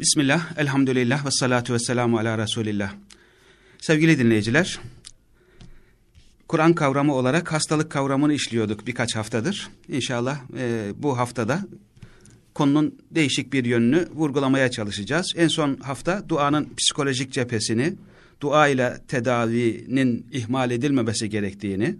Bismillah, elhamdülillah ve salatu ve selamu ala Resulillah. Sevgili dinleyiciler, Kur'an kavramı olarak hastalık kavramını işliyorduk birkaç haftadır. İnşallah e, bu haftada konunun değişik bir yönünü vurgulamaya çalışacağız. En son hafta duanın psikolojik cephesini, dua ile tedavinin ihmal edilmemesi gerektiğini,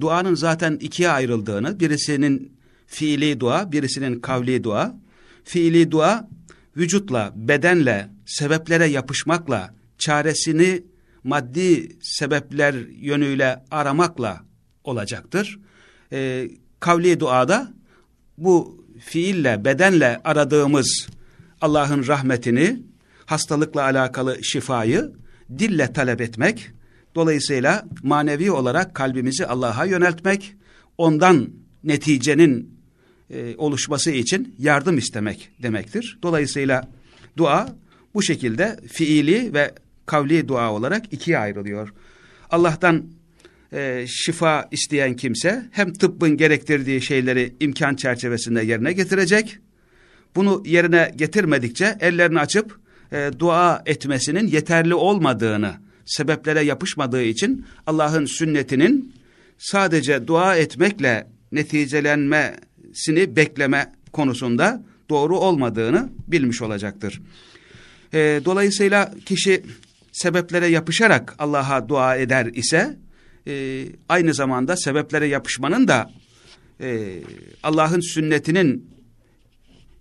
duanın zaten ikiye ayrıldığını, birisinin fiili dua, birisinin kavli dua. Fiili dua vücutla, bedenle, sebeplere yapışmakla, çaresini maddi sebepler yönüyle aramakla olacaktır. Ee, kavli duada bu fiille, bedenle aradığımız Allah'ın rahmetini, hastalıkla alakalı şifayı dille talep etmek, dolayısıyla manevi olarak kalbimizi Allah'a yöneltmek, ondan neticenin e, oluşması için yardım istemek demektir. Dolayısıyla dua bu şekilde fiili ve kavli dua olarak ikiye ayrılıyor. Allah'tan e, şifa isteyen kimse hem tıbbın gerektirdiği şeyleri imkan çerçevesinde yerine getirecek. Bunu yerine getirmedikçe ellerini açıp e, dua etmesinin yeterli olmadığını, sebeplere yapışmadığı için Allah'ın sünnetinin sadece dua etmekle neticelenmesini bekleme konusunda doğru olmadığını bilmiş olacaktır. E, dolayısıyla kişi sebeplere yapışarak Allah'a dua eder ise e, aynı zamanda sebeplere yapışmanın da e, Allah'ın sünnetinin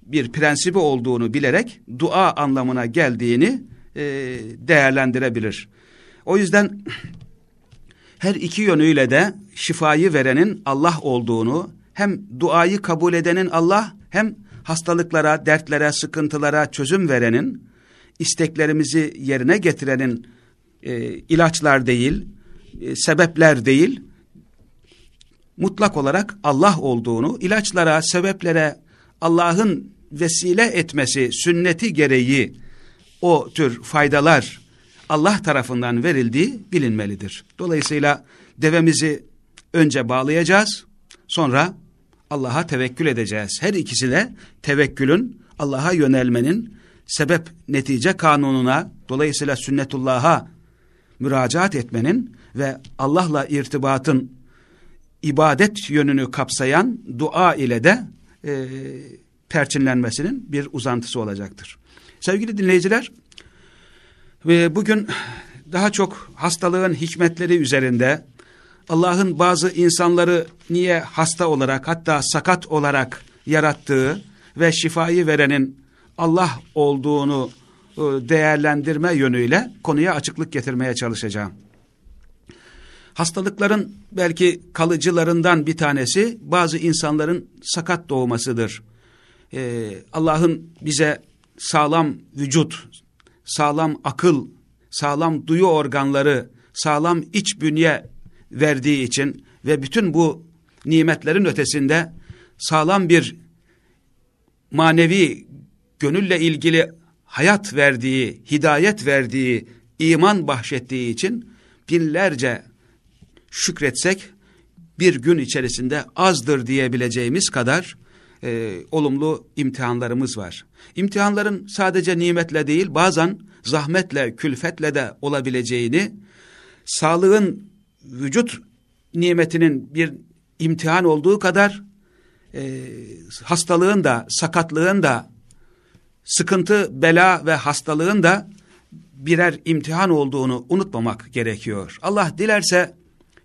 bir prensibi olduğunu bilerek dua anlamına geldiğini e, değerlendirebilir. O yüzden her iki yönüyle de şifayı verenin Allah olduğunu, hem duayı kabul edenin Allah, hem hastalıklara, dertlere, sıkıntılara çözüm verenin, isteklerimizi yerine getirenin e, ilaçlar değil, e, sebepler değil, mutlak olarak Allah olduğunu, ilaçlara, sebeplere Allah'ın vesile etmesi, sünneti gereği o tür faydalar Allah tarafından verildiği bilinmelidir. Dolayısıyla devemizi önce bağlayacağız, sonra Allah'a tevekkül edeceğiz. Her ikisi de tevekkülün, Allah'a yönelmenin sebep netice kanununa, dolayısıyla sünnetullah'a müracaat etmenin ve Allah'la irtibatın ibadet yönünü kapsayan dua ile de e, perçinlenmesinin bir uzantısı olacaktır. Sevgili dinleyiciler, ve bugün daha çok hastalığın hikmetleri üzerinde Allah'ın bazı insanları niye hasta olarak hatta sakat olarak yarattığı ve şifayı verenin Allah olduğunu e, değerlendirme yönüyle konuya açıklık getirmeye çalışacağım. Hastalıkların belki kalıcılarından bir tanesi bazı insanların sakat doğmasıdır. Ee, Allah'ın bize sağlam vücut, sağlam akıl, sağlam duyu organları, sağlam iç bünye verdiği için ve bütün bu nimetlerin ötesinde sağlam bir manevi gönülle ilgili hayat verdiği, hidayet verdiği, iman bahşettiği için binlerce şükretsek bir gün içerisinde azdır diyebileceğimiz kadar e, olumlu imtihanlarımız var. İmtihanların sadece nimetle değil bazen zahmetle, külfetle de olabileceğini, sağlığın vücut nimetinin bir imtihan olduğu kadar e, hastalığın da, sakatlığın da, sıkıntı, bela ve hastalığın da birer imtihan olduğunu unutmamak gerekiyor. Allah dilerse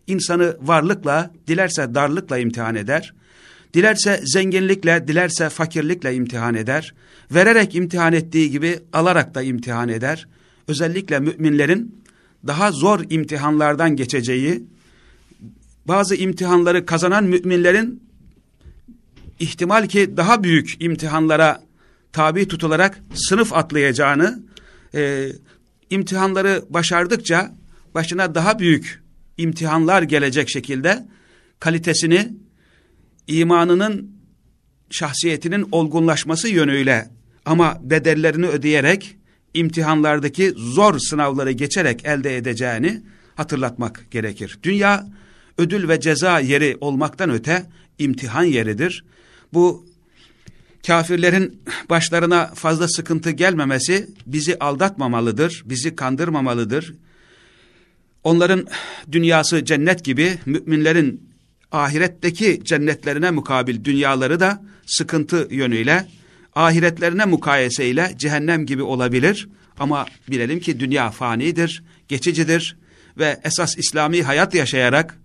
insanı varlıkla, dilerse darlıkla imtihan eder. Dilerse zenginlikle, dilerse fakirlikle imtihan eder. Vererek imtihan ettiği gibi alarak da imtihan eder. Özellikle müminlerin daha zor imtihanlardan geçeceği, bazı imtihanları kazanan müminlerin ihtimal ki daha büyük imtihanlara tabi tutularak sınıf atlayacağını, e, imtihanları başardıkça başına daha büyük imtihanlar gelecek şekilde kalitesini imanının şahsiyetinin olgunlaşması yönüyle ama bedellerini ödeyerek imtihanlardaki zor sınavları geçerek elde edeceğini hatırlatmak gerekir. Dünya ödül ve ceza yeri olmaktan öte imtihan yeridir. Bu kafirlerin başlarına fazla sıkıntı gelmemesi bizi aldatmamalıdır, bizi kandırmamalıdır. Onların dünyası cennet gibi müminlerin ahiretteki cennetlerine mukabil dünyaları da sıkıntı yönüyle, ahiretlerine mukayeseyle cehennem gibi olabilir. Ama bilelim ki dünya fanidir, geçicidir ve esas İslami hayat yaşayarak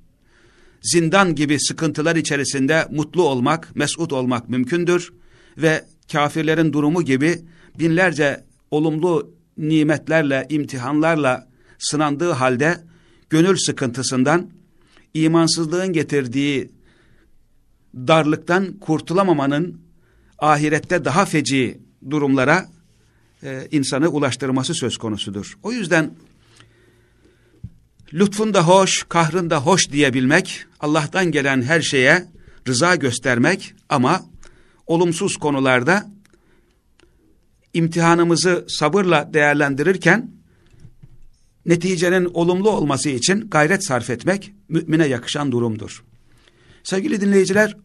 zindan gibi sıkıntılar içerisinde mutlu olmak, mesut olmak mümkündür ve kafirlerin durumu gibi binlerce olumlu nimetlerle, imtihanlarla sınandığı halde gönül sıkıntısından, imansızlığın getirdiği darlıktan kurtulamamanın ahirette daha feci durumlara e, insanı ulaştırması söz konusudur. O yüzden lütfun da hoş, kahrın da hoş diyebilmek, Allah'tan gelen her şeye rıza göstermek ama olumsuz konularda imtihanımızı sabırla değerlendirirken neticenin olumlu olması için gayret sarf etmek mümine yakışan durumdur. Sevgili dinleyiciler,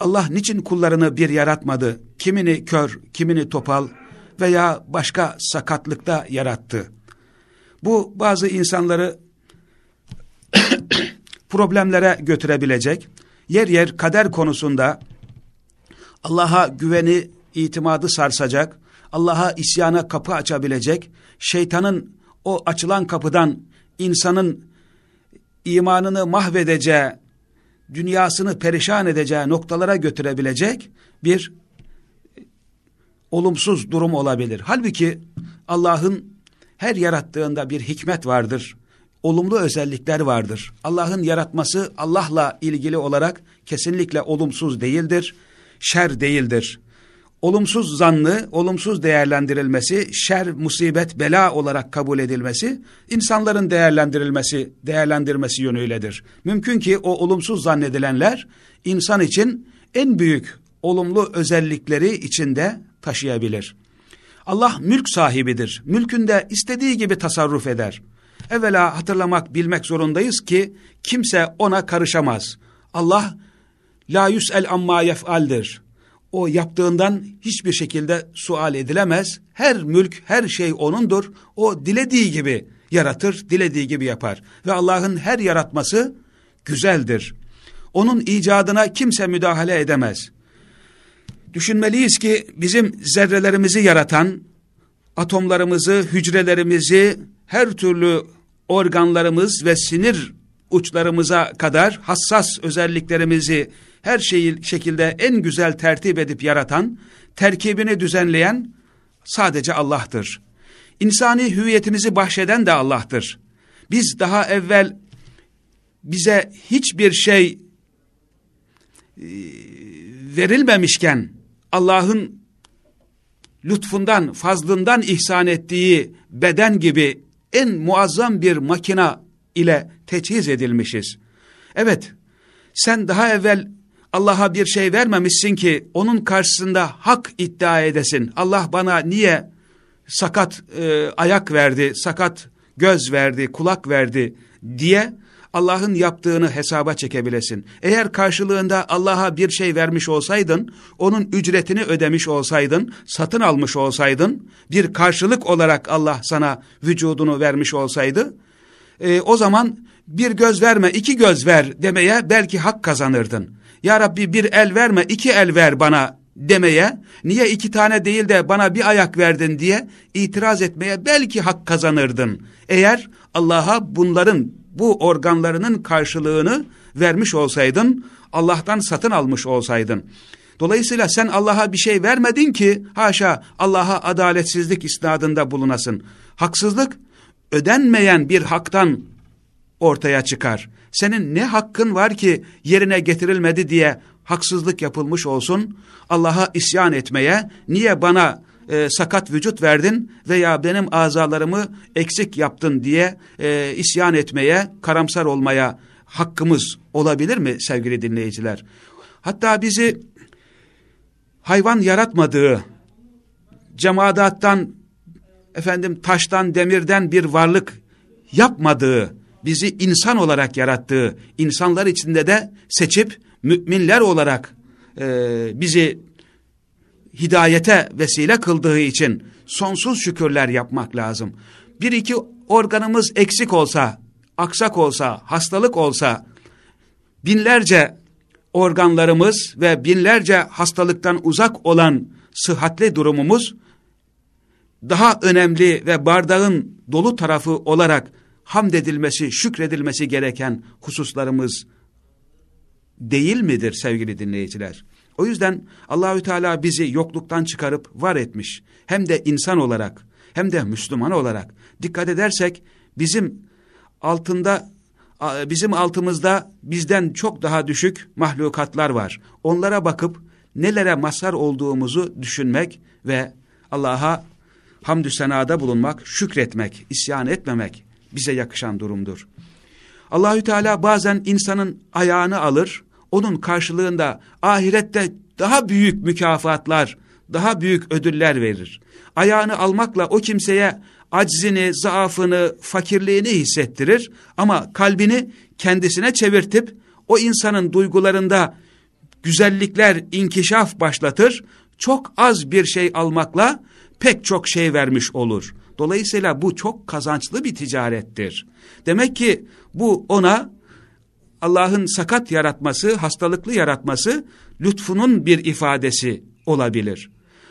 Allah niçin kullarını bir yaratmadı, kimini kör, kimini topal veya başka sakatlıkta yarattı? Bu bazı insanları problemlere götürebilecek, yer yer kader konusunda Allah'a güveni, itimadı sarsacak, Allah'a isyana kapı açabilecek, şeytanın o açılan kapıdan insanın imanını mahvedeceği, dünyasını perişan edeceği noktalara götürebilecek bir olumsuz durum olabilir. Halbuki Allah'ın her yarattığında bir hikmet vardır. Olumlu özellikler vardır. Allah'ın yaratması Allah'la ilgili olarak kesinlikle olumsuz değildir, şer değildir olumsuz zannı, olumsuz değerlendirilmesi, şer, musibet, bela olarak kabul edilmesi, insanların değerlendirilmesi, değerlendirmesi yönüyledir. Mümkün ki o olumsuz zannedilenler, insan için en büyük olumlu özellikleri içinde taşıyabilir. Allah mülk sahibidir. Mülkünde istediği gibi tasarruf eder. Evvela hatırlamak, bilmek zorundayız ki, kimse ona karışamaz. Allah, la yüs'el amma yef'aldir o yaptığından hiçbir şekilde sual edilemez. Her mülk, her şey O'nundur. O dilediği gibi yaratır, dilediği gibi yapar. Ve Allah'ın her yaratması güzeldir. Onun icadına kimse müdahale edemez. Düşünmeliyiz ki bizim zerrelerimizi yaratan, atomlarımızı, hücrelerimizi, her türlü organlarımız ve sinir uçlarımıza kadar hassas özelliklerimizi her şeyi şekilde en güzel tertip edip yaratan, terkibini düzenleyen sadece Allah'tır. İnsani hüviyetimizi bahşeden de Allah'tır. Biz daha evvel bize hiçbir şey e, verilmemişken Allah'ın lütfundan, fazlından ihsan ettiği beden gibi en muazzam bir makina ile teçhiz edilmişiz. Evet, sen daha evvel Allah'a bir şey vermemişsin ki onun karşısında hak iddia edesin. Allah bana niye sakat e, ayak verdi, sakat göz verdi, kulak verdi diye Allah'ın yaptığını hesaba çekebilesin. Eğer karşılığında Allah'a bir şey vermiş olsaydın, onun ücretini ödemiş olsaydın, satın almış olsaydın, bir karşılık olarak Allah sana vücudunu vermiş olsaydı, e, o zaman bir göz verme, iki göz ver demeye belki hak kazanırdın. Ya Rabbi bir el verme iki el ver bana demeye, niye iki tane değil de bana bir ayak verdin diye itiraz etmeye belki hak kazanırdın. Eğer Allah'a bunların, bu organlarının karşılığını vermiş olsaydın, Allah'tan satın almış olsaydın. Dolayısıyla sen Allah'a bir şey vermedin ki, haşa Allah'a adaletsizlik isnadında bulunasın. Haksızlık, ödenmeyen bir haktan ortaya çıkar. Senin ne hakkın var ki yerine getirilmedi diye haksızlık yapılmış olsun. Allah'a isyan etmeye, niye bana e, sakat vücut verdin veya benim azalarımı eksik yaptın diye e, isyan etmeye, karamsar olmaya hakkımız olabilir mi sevgili dinleyiciler? Hatta bizi hayvan yaratmadığı, cemaattan, efendim taştan, demirden bir varlık yapmadığı, bizi insan olarak yarattığı, insanlar içinde de seçip müminler olarak e, bizi hidayete vesile kıldığı için sonsuz şükürler yapmak lazım. Bir iki organımız eksik olsa, aksak olsa, hastalık olsa, binlerce organlarımız ve binlerce hastalıktan uzak olan sıhhatli durumumuz, daha önemli ve bardağın dolu tarafı olarak hamd edilmesi, şükredilmesi gereken hususlarımız değil midir sevgili dinleyiciler? O yüzden Allahü Teala bizi yokluktan çıkarıp var etmiş. Hem de insan olarak hem de Müslüman olarak. Dikkat edersek bizim altında bizim altımızda bizden çok daha düşük mahlukatlar var. Onlara bakıp nelere mazhar olduğumuzu düşünmek ve Allah'a hamdü senada bulunmak, şükretmek, isyan etmemek bize yakışan durumdur. Allahü Teala bazen insanın ayağını alır, onun karşılığında ahirette daha büyük mükafatlar, daha büyük ödüller verir. Ayağını almakla o kimseye aczini, zaafını, fakirliğini hissettirir ama kalbini kendisine çevirtip o insanın duygularında güzellikler, inkişaf başlatır. Çok az bir şey almakla pek çok şey vermiş olur. Dolayısıyla bu çok kazançlı bir ticarettir. Demek ki bu ona Allah'ın sakat yaratması, hastalıklı yaratması lütfunun bir ifadesi olabilir.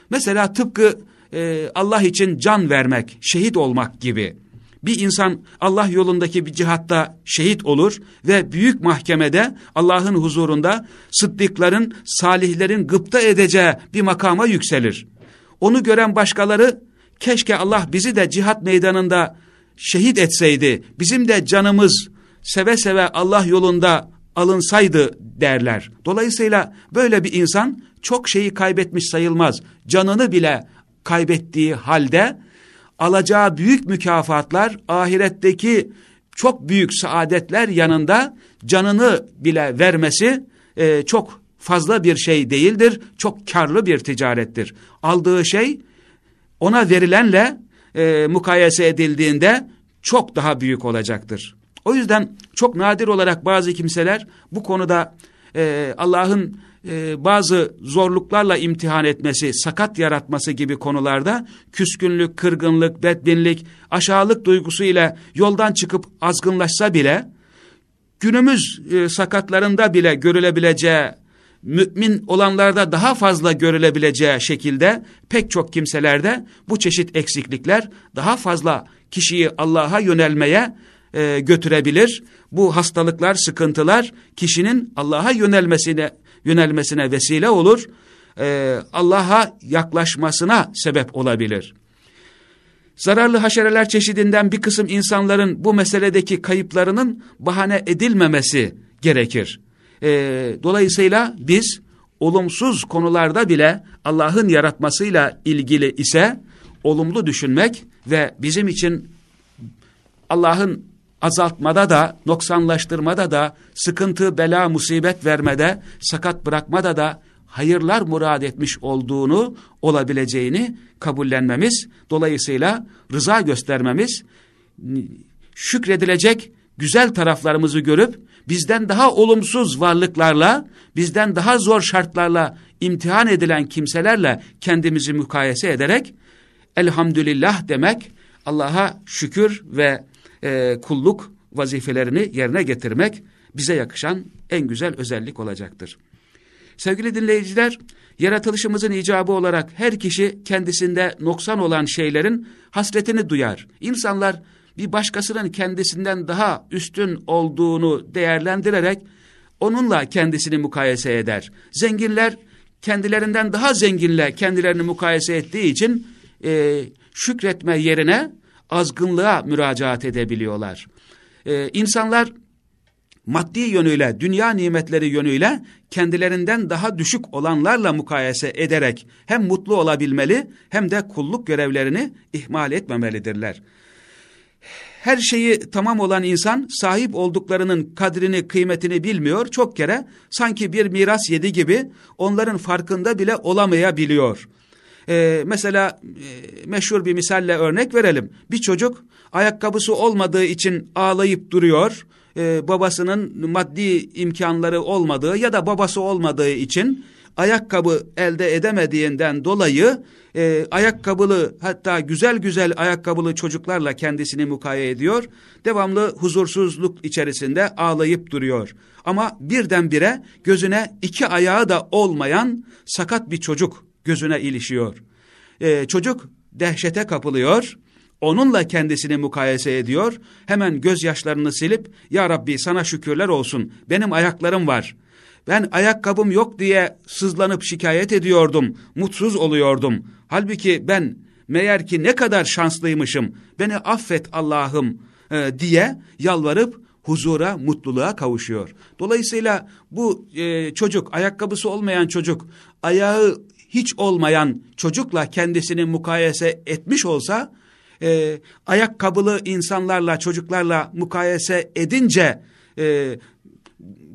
Mesela tıpkı e, Allah için can vermek, şehit olmak gibi. Bir insan Allah yolundaki bir cihatta şehit olur ve büyük mahkemede Allah'ın huzurunda sıddıkların, salihlerin gıpta edeceği bir makama yükselir. Onu gören başkaları keşke Allah bizi de cihat meydanında şehit etseydi, bizim de canımız seve seve Allah yolunda alınsaydı derler. Dolayısıyla böyle bir insan çok şeyi kaybetmiş sayılmaz. Canını bile kaybettiği halde alacağı büyük mükafatlar ahiretteki çok büyük saadetler yanında canını bile vermesi e, çok fazla bir şey değildir. Çok karlı bir ticarettir. Aldığı şey ona verilenle e, mukayese edildiğinde çok daha büyük olacaktır. O yüzden çok nadir olarak bazı kimseler bu konuda e, Allah'ın e, bazı zorluklarla imtihan etmesi, sakat yaratması gibi konularda küskünlük, kırgınlık, bedbinlik, aşağılık duygusu ile yoldan çıkıp azgınlaşsa bile günümüz e, sakatlarında bile görülebileceği mümin olanlarda daha fazla görülebileceği şekilde pek çok kimselerde bu çeşit eksiklikler daha fazla kişiyi Allah'a yönelmeye e, götürebilir. Bu hastalıklar, sıkıntılar kişinin Allah'a yönelmesine yönelmesine vesile olur. E, Allah'a yaklaşmasına sebep olabilir. Zararlı haşereler çeşidinden bir kısım insanların bu meseledeki kayıplarının bahane edilmemesi gerekir. E, dolayısıyla biz olumsuz konularda bile Allah'ın yaratmasıyla ilgili ise olumlu düşünmek ve bizim için Allah'ın azaltmada da, noksanlaştırmada da, sıkıntı, bela, musibet vermede, sakat bırakmada da hayırlar murad etmiş olduğunu, olabileceğini kabullenmemiz, dolayısıyla rıza göstermemiz, şükredilecek güzel taraflarımızı görüp, bizden daha olumsuz varlıklarla, bizden daha zor şartlarla imtihan edilen kimselerle kendimizi mukayese ederek, elhamdülillah demek, Allah'a şükür ve e, kulluk vazifelerini yerine getirmek bize yakışan en güzel özellik olacaktır. Sevgili dinleyiciler, yaratılışımızın icabı olarak her kişi kendisinde noksan olan şeylerin hasretini duyar. İnsanlar bir başkasının kendisinden daha üstün olduğunu değerlendirerek onunla kendisini mukayese eder. Zenginler kendilerinden daha zenginle kendilerini mukayese ettiği için e, şükretme yerine azgınlığa müracaat edebiliyorlar. Ee, insanlar maddi yönüyle, dünya nimetleri yönüyle kendilerinden daha düşük olanlarla mukayese ederek hem mutlu olabilmeli hem de kulluk görevlerini ihmal etmemelidirler. Her şeyi tamam olan insan sahip olduklarının kadrini, kıymetini bilmiyor. Çok kere sanki bir miras yedi gibi onların farkında bile olamayabiliyor. Ee, mesela e, meşhur bir misalle örnek verelim. Bir çocuk ayakkabısı olmadığı için ağlayıp duruyor. Ee, babasının maddi imkanları olmadığı ya da babası olmadığı için ayakkabı elde edemediğinden dolayı e, ayakkabılı hatta güzel güzel ayakkabılı çocuklarla kendisini mukaye ediyor. Devamlı huzursuzluk içerisinde ağlayıp duruyor. Ama birdenbire gözüne iki ayağı da olmayan sakat bir çocuk gözüne ilişiyor. E, çocuk dehşete kapılıyor onunla kendisini mukayese ediyor. Hemen gözyaşlarını silip ya Rabbi sana şükürler olsun benim ayaklarım var. Ben ayakkabım yok diye sızlanıp şikayet ediyordum, mutsuz oluyordum. Halbuki ben meğer ki ne kadar şanslıymışım, beni affet Allah'ım e, diye yalvarıp huzura, mutluluğa kavuşuyor. Dolayısıyla bu e, çocuk, ayakkabısı olmayan çocuk, ayağı hiç olmayan çocukla kendisini mukayese etmiş olsa, e, ayakkabılı insanlarla, çocuklarla mukayese edince e,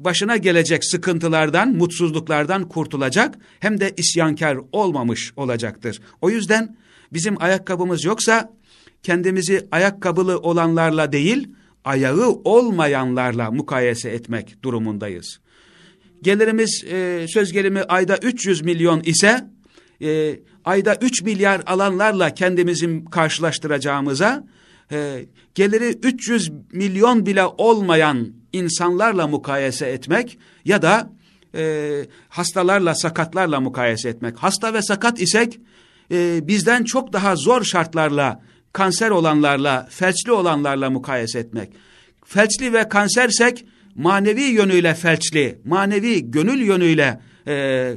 başına gelecek sıkıntılardan, mutsuzluklardan kurtulacak hem de isyankar olmamış olacaktır. O yüzden bizim ayakkabımız yoksa kendimizi ayakkabılı olanlarla değil, ayağı olmayanlarla mukayese etmek durumundayız. Gelirimiz e, söz gelimi ayda 300 milyon ise e, ayda 3 milyar alanlarla kendimizi karşılaştıracağımıza e, geliri 300 milyon bile olmayan insanlarla mukayese etmek ya da e, hastalarla sakatlarla mukayese etmek. Hasta ve sakat isek e, bizden çok daha zor şartlarla kanser olanlarla, felçli olanlarla mukayese etmek. Felçli ve kansersek manevi yönüyle felçli, manevi gönül yönüyle e,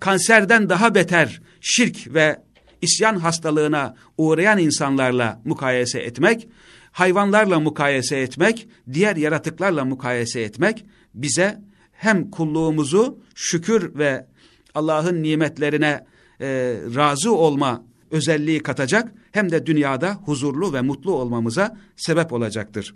kanserden daha beter şirk ve isyan hastalığına uğrayan insanlarla mukayese etmek, hayvanlarla mukayese etmek, diğer yaratıklarla mukayese etmek bize hem kulluğumuzu şükür ve Allah'ın nimetlerine e, razı olma özelliği katacak hem de dünyada huzurlu ve mutlu olmamıza sebep olacaktır.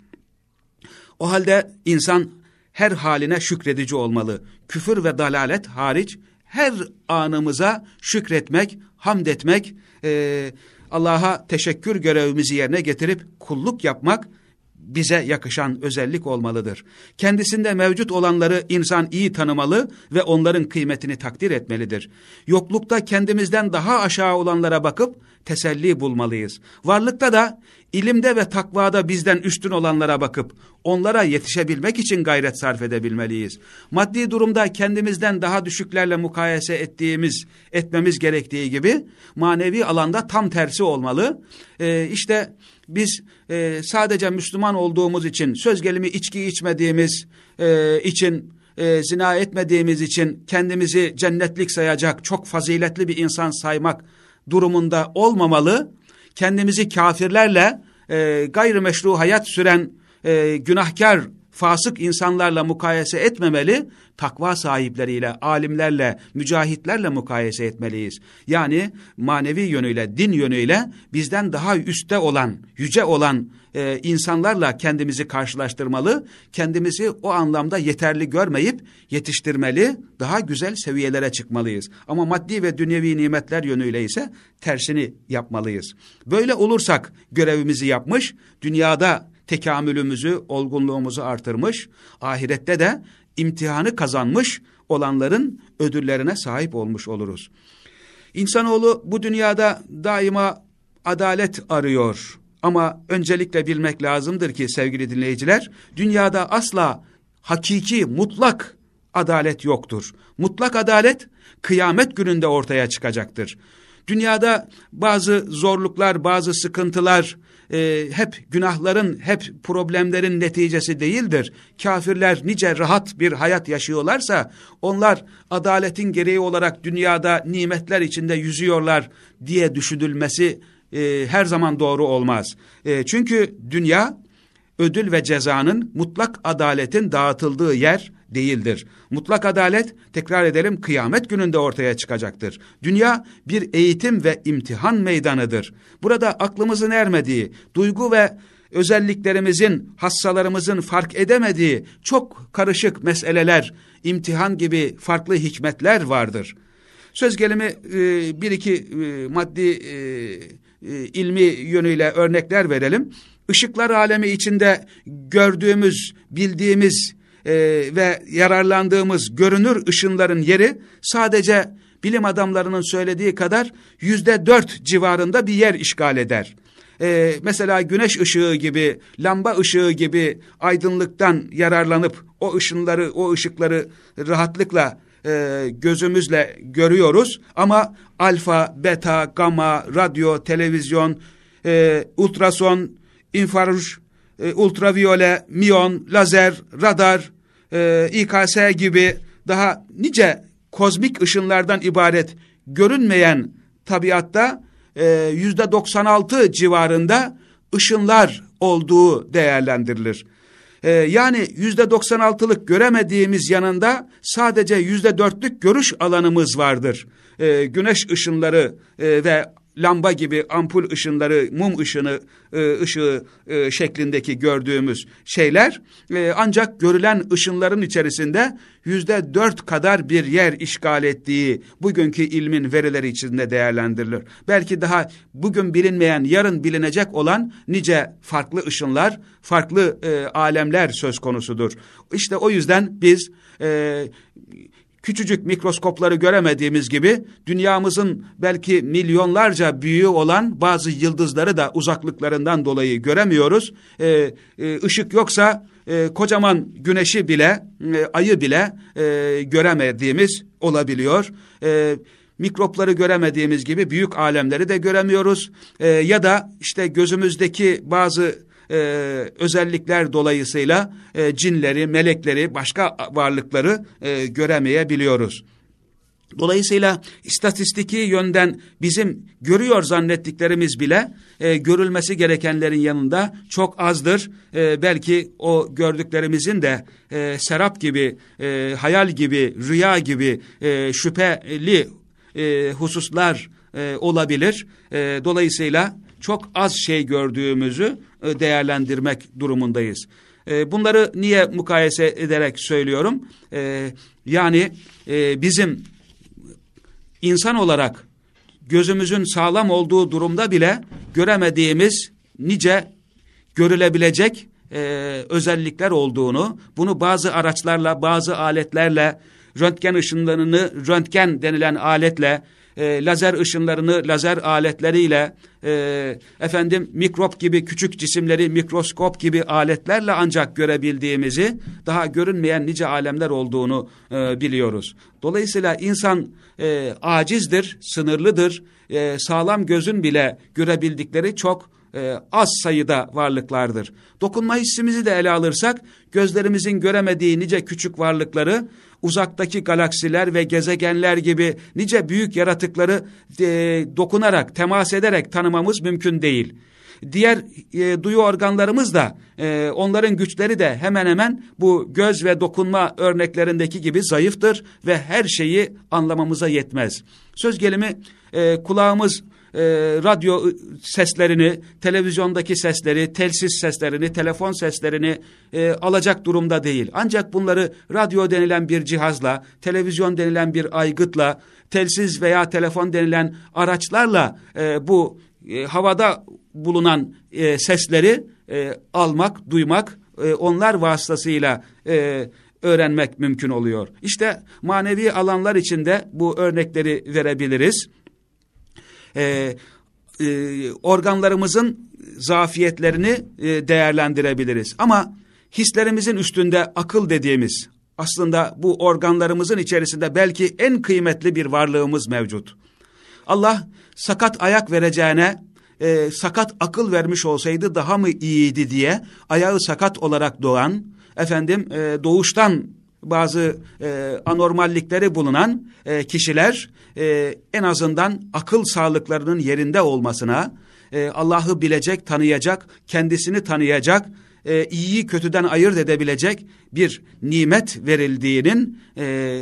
O halde insan her haline şükredici olmalı. Küfür ve dalalet hariç her anımıza şükretmek, hamd etmek, e, Allah'a teşekkür görevimizi yerine getirip kulluk yapmak bize yakışan özellik olmalıdır. Kendisinde mevcut olanları insan iyi tanımalı ve onların kıymetini takdir etmelidir. Yoklukta kendimizden daha aşağı olanlara bakıp teselli bulmalıyız. Varlıkta da ilimde ve takvada bizden üstün olanlara bakıp onlara yetişebilmek için gayret sarf edebilmeliyiz. Maddi durumda kendimizden daha düşüklerle mukayese ettiğimiz, etmemiz gerektiği gibi manevi alanda tam tersi olmalı. Ee, işte biz e, sadece Müslüman olduğumuz için, söz gelimi içki içmediğimiz e, için, e, zina etmediğimiz için kendimizi cennetlik sayacak, çok faziletli bir insan saymak durumunda olmamalı. Kendimizi kafirlerle e, gayrimeşru hayat süren e, günahkar fasık insanlarla mukayese etmemeli, takva sahipleriyle, alimlerle, mücahitlerle mukayese etmeliyiz. Yani manevi yönüyle, din yönüyle bizden daha üstte olan, yüce olan e, insanlarla kendimizi karşılaştırmalı, kendimizi o anlamda yeterli görmeyip yetiştirmeli, daha güzel seviyelere çıkmalıyız. Ama maddi ve dünyevi nimetler yönüyle ise tersini yapmalıyız. Böyle olursak görevimizi yapmış, dünyada tekamülümüzü, olgunluğumuzu artırmış, ahirette de imtihanı kazanmış olanların ödüllerine sahip olmuş oluruz. İnsanoğlu bu dünyada daima adalet arıyor. Ama öncelikle bilmek lazımdır ki sevgili dinleyiciler, dünyada asla hakiki, mutlak adalet yoktur. Mutlak adalet kıyamet gününde ortaya çıkacaktır. Dünyada bazı zorluklar, bazı sıkıntılar, e, hep günahların, hep problemlerin neticesi değildir. Kafirler nice rahat bir hayat yaşıyorlarsa, onlar adaletin gereği olarak dünyada nimetler içinde yüzüyorlar diye düşünülmesi e, her zaman doğru olmaz. E, çünkü dünya ödül ve cezanın mutlak adaletin dağıtıldığı yer değildir. Mutlak adalet tekrar edelim kıyamet gününde ortaya çıkacaktır. Dünya bir eğitim ve imtihan meydanıdır. Burada aklımızın ermediği, duygu ve özelliklerimizin, hassalarımızın fark edemediği çok karışık meseleler, imtihan gibi farklı hikmetler vardır. Söz gelimi e, bir iki e, maddi e, ilmi yönüyle örnekler verelim. Işıklar alemi içinde gördüğümüz, bildiğimiz e, ve yararlandığımız görünür ışınların yeri sadece bilim adamlarının söylediği kadar yüzde dört civarında bir yer işgal eder. Ee, mesela güneş ışığı gibi, lamba ışığı gibi aydınlıktan yararlanıp o ışınları, o ışıkları rahatlıkla e, gözümüzle görüyoruz. Ama alfa, beta, gamma, radyo, televizyon, e, ultrason, infraruj, e, ultraviyole, miyon, lazer, radar, e, İKS gibi daha nice kozmik ışınlardan ibaret görünmeyen tabiatta e, yüzde 96 civarında ışınlar olduğu değerlendirilir. E, yani yüzde 96'lık göremediğimiz yanında sadece yüzde dörtlük görüş alanımız vardır. E, güneş ışınları ve lamba gibi ampul ışınları, mum ışını, e, ışığı e, şeklindeki gördüğümüz şeyler e, ancak görülen ışınların içerisinde yüzde dört kadar bir yer işgal ettiği bugünkü ilmin verileri içinde değerlendirilir. Belki daha bugün bilinmeyen, yarın bilinecek olan nice farklı ışınlar, farklı alemler söz konusudur. İşte o yüzden biz küçücük mikroskopları göremediğimiz gibi dünyamızın belki milyonlarca büyüğü olan bazı yıldızları da uzaklıklarından dolayı göremiyoruz. Ee, e, ışık yoksa e, kocaman güneşi bile, e, ayı bile e, göremediğimiz olabiliyor. E, mikropları göremediğimiz gibi büyük alemleri de göremiyoruz. E, ya da işte gözümüzdeki bazı e, özellikler dolayısıyla e, cinleri, melekleri, başka varlıkları e, göremeyebiliyoruz. Dolayısıyla istatistiki yönden bizim görüyor zannettiklerimiz bile e, görülmesi gerekenlerin yanında çok azdır. E, belki o gördüklerimizin de e, serap gibi, e, hayal gibi, rüya gibi e, şüpheli e, hususlar e, olabilir. E, dolayısıyla çok az şey gördüğümüzü değerlendirmek durumundayız. E, bunları niye mukayese ederek söylüyorum? E, yani bizim insan olarak gözümüzün sağlam olduğu durumda bile göremediğimiz nice görülebilecek özellikler olduğunu, bunu bazı araçlarla, bazı aletlerle, röntgen ışınlarını röntgen denilen aletle e, lazer ışınlarını lazer aletleriyle e, efendim mikrop gibi küçük cisimleri mikroskop gibi aletlerle ancak görebildiğimizi daha görünmeyen nice alemler olduğunu e, biliyoruz. Dolayısıyla insan e, acizdir, sınırlıdır, e, sağlam gözün bile görebildikleri çok e, az sayıda varlıklardır. Dokunma hissimizi de ele alırsak gözlerimizin göremediği nice küçük varlıkları uzaktaki galaksiler ve gezegenler gibi nice büyük yaratıkları e, dokunarak, temas ederek tanımamız mümkün değil. Diğer e, duyu organlarımız da e, onların güçleri de hemen hemen bu göz ve dokunma örneklerindeki gibi zayıftır ve her şeyi anlamamıza yetmez. Söz gelimi e, kulağımız e, radyo seslerini, televizyondaki sesleri, telsiz seslerini, telefon seslerini e, alacak durumda değil. Ancak bunları radyo denilen bir cihazla, televizyon denilen bir aygıtla, telsiz veya telefon denilen araçlarla e, bu e, havada bulunan e, sesleri e, almak, duymak, e, onlar vasıtasıyla e, öğrenmek mümkün oluyor. İşte manevi alanlar içinde bu örnekleri verebiliriz e, e, organlarımızın zafiyetlerini e, değerlendirebiliriz. Ama hislerimizin üstünde akıl dediğimiz aslında bu organlarımızın içerisinde belki en kıymetli bir varlığımız mevcut. Allah sakat ayak vereceğine e, sakat akıl vermiş olsaydı daha mı iyiydi diye ayağı sakat olarak doğan efendim e, doğuştan bazı e, anormallikleri bulunan e, kişiler e, en azından akıl sağlıklarının yerinde olmasına, e, Allah'ı bilecek, tanıyacak, kendisini tanıyacak, e, iyiyi kötüden ayırt edebilecek bir nimet verildiğinin e,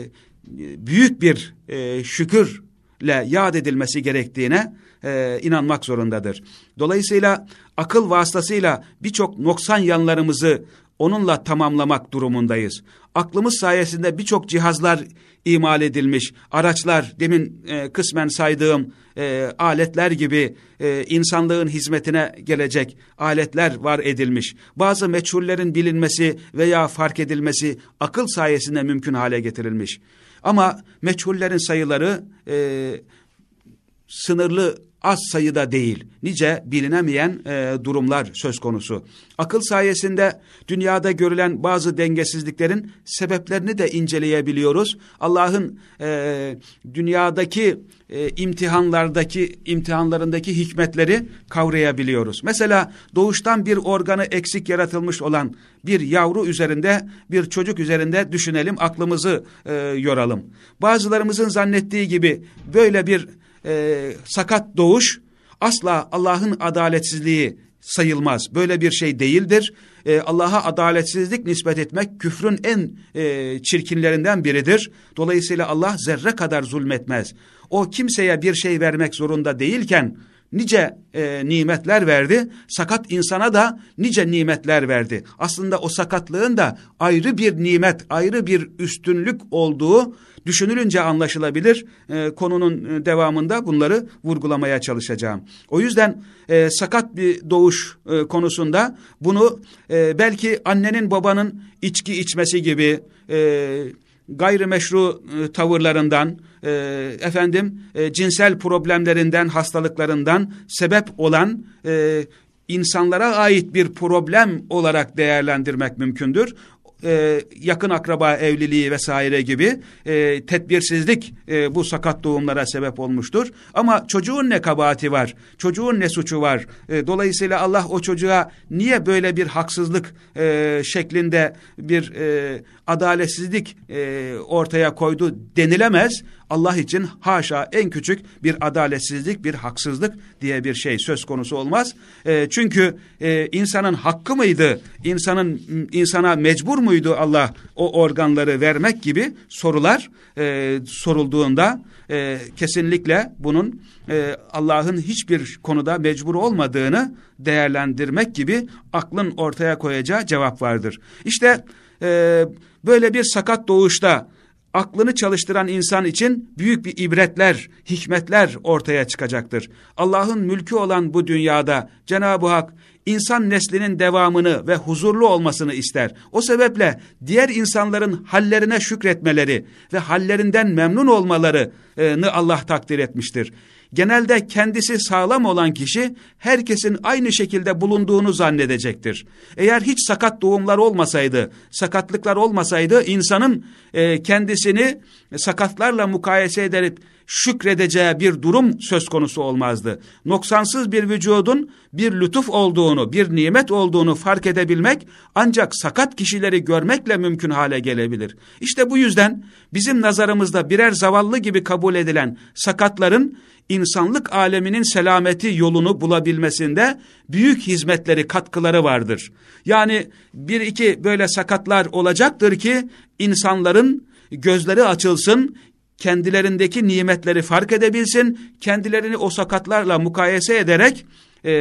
büyük bir e, şükürle yad edilmesi gerektiğine e, inanmak zorundadır. Dolayısıyla akıl vasıtasıyla birçok noksan yanlarımızı onunla tamamlamak durumundayız. Aklımız sayesinde birçok cihazlar imal edilmiş, araçlar, demin e, kısmen saydığım e, aletler gibi e, insanlığın hizmetine gelecek aletler var edilmiş. Bazı meçhullerin bilinmesi veya fark edilmesi akıl sayesinde mümkün hale getirilmiş. Ama meçhullerin sayıları e, sınırlı az sayıda değil, nice bilinemeyen e, durumlar söz konusu. Akıl sayesinde dünyada görülen bazı dengesizliklerin sebeplerini de inceleyebiliyoruz. Allah'ın e, dünyadaki e, imtihanlardaki imtihanlarındaki hikmetleri kavrayabiliyoruz. Mesela doğuştan bir organı eksik yaratılmış olan bir yavru üzerinde, bir çocuk üzerinde düşünelim, aklımızı e, yoralım. Bazılarımızın zannettiği gibi böyle bir e, sakat doğuş asla Allah'ın adaletsizliği sayılmaz. Böyle bir şey değildir. E, Allah'a adaletsizlik nispet etmek küfrün en e, çirkinlerinden biridir. Dolayısıyla Allah zerre kadar zulmetmez. O kimseye bir şey vermek zorunda değilken nice e, nimetler verdi. Sakat insana da nice nimetler verdi. Aslında o sakatlığın da ayrı bir nimet, ayrı bir üstünlük olduğu düşünülünce anlaşılabilir. E, konunun e, devamında bunları vurgulamaya çalışacağım. O yüzden e, sakat bir doğuş e, konusunda bunu e, belki annenin babanın içki içmesi gibi... E, gayrimeşru e, tavırlarından, e, efendim e, cinsel problemlerinden, hastalıklarından sebep olan e, insanlara ait bir problem olarak değerlendirmek mümkündür e, yakın akraba evliliği vesaire gibi e, tedbirsizlik e, bu sakat doğumlara sebep olmuştur. Ama çocuğun ne kabahati var? Çocuğun ne suçu var? E, dolayısıyla Allah o çocuğa niye böyle bir haksızlık e, şeklinde bir e, adaletsizlik e, ortaya koydu denilemez. Allah için haşa en küçük bir adaletsizlik, bir haksızlık diye bir şey söz konusu olmaz. E, çünkü e, insanın hakkı mıydı, insanın insana mecbur muydu Allah o organları vermek gibi sorular e, sorulduğunda e, kesinlikle bunun e, Allah'ın hiçbir konuda mecbur olmadığını değerlendirmek gibi aklın ortaya koyacağı cevap vardır. İşte e, böyle bir sakat doğuşta aklını çalıştıran insan için büyük bir ibretler, hikmetler ortaya çıkacaktır. Allah'ın mülkü olan bu dünyada Cenab-ı Hak insan neslinin devamını ve huzurlu olmasını ister. O sebeple diğer insanların hallerine şükretmeleri ve hallerinden memnun olmalarını Allah takdir etmiştir. Genelde kendisi sağlam olan kişi herkesin aynı şekilde bulunduğunu zannedecektir. Eğer hiç sakat doğumlar olmasaydı, sakatlıklar olmasaydı insanın e, kendisini sakatlarla mukayese ederek şükredeceği bir durum söz konusu olmazdı. Noksansız bir vücudun bir lütuf olduğunu, bir nimet olduğunu fark edebilmek ancak sakat kişileri görmekle mümkün hale gelebilir. İşte bu yüzden bizim nazarımızda birer zavallı gibi kabul edilen sakatların insanlık aleminin selameti yolunu bulabilmesinde büyük hizmetleri, katkıları vardır. Yani bir iki böyle sakatlar olacaktır ki insanların gözleri açılsın, kendilerindeki nimetleri fark edebilsin, kendilerini o sakatlarla mukayese ederek e,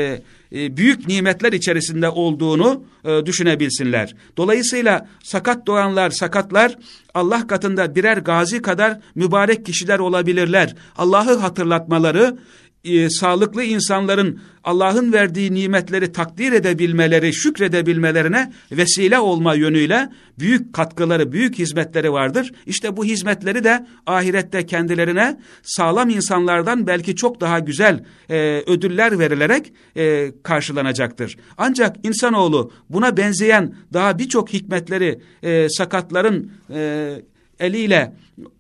e, büyük nimetler içerisinde olduğunu e, düşünebilsinler. Dolayısıyla sakat doğanlar, sakatlar Allah katında birer gazi kadar mübarek kişiler olabilirler. Allah'ı hatırlatmaları, e, sağlıklı insanların Allah'ın verdiği nimetleri takdir edebilmeleri, şükredebilmelerine vesile olma yönüyle büyük katkıları, büyük hizmetleri vardır. İşte bu hizmetleri de ahirette kendilerine sağlam insanlardan belki çok daha güzel e, ödüller verilerek e, karşılanacaktır. Ancak insanoğlu buna benzeyen daha birçok hikmetleri e, sakatların e, eliyle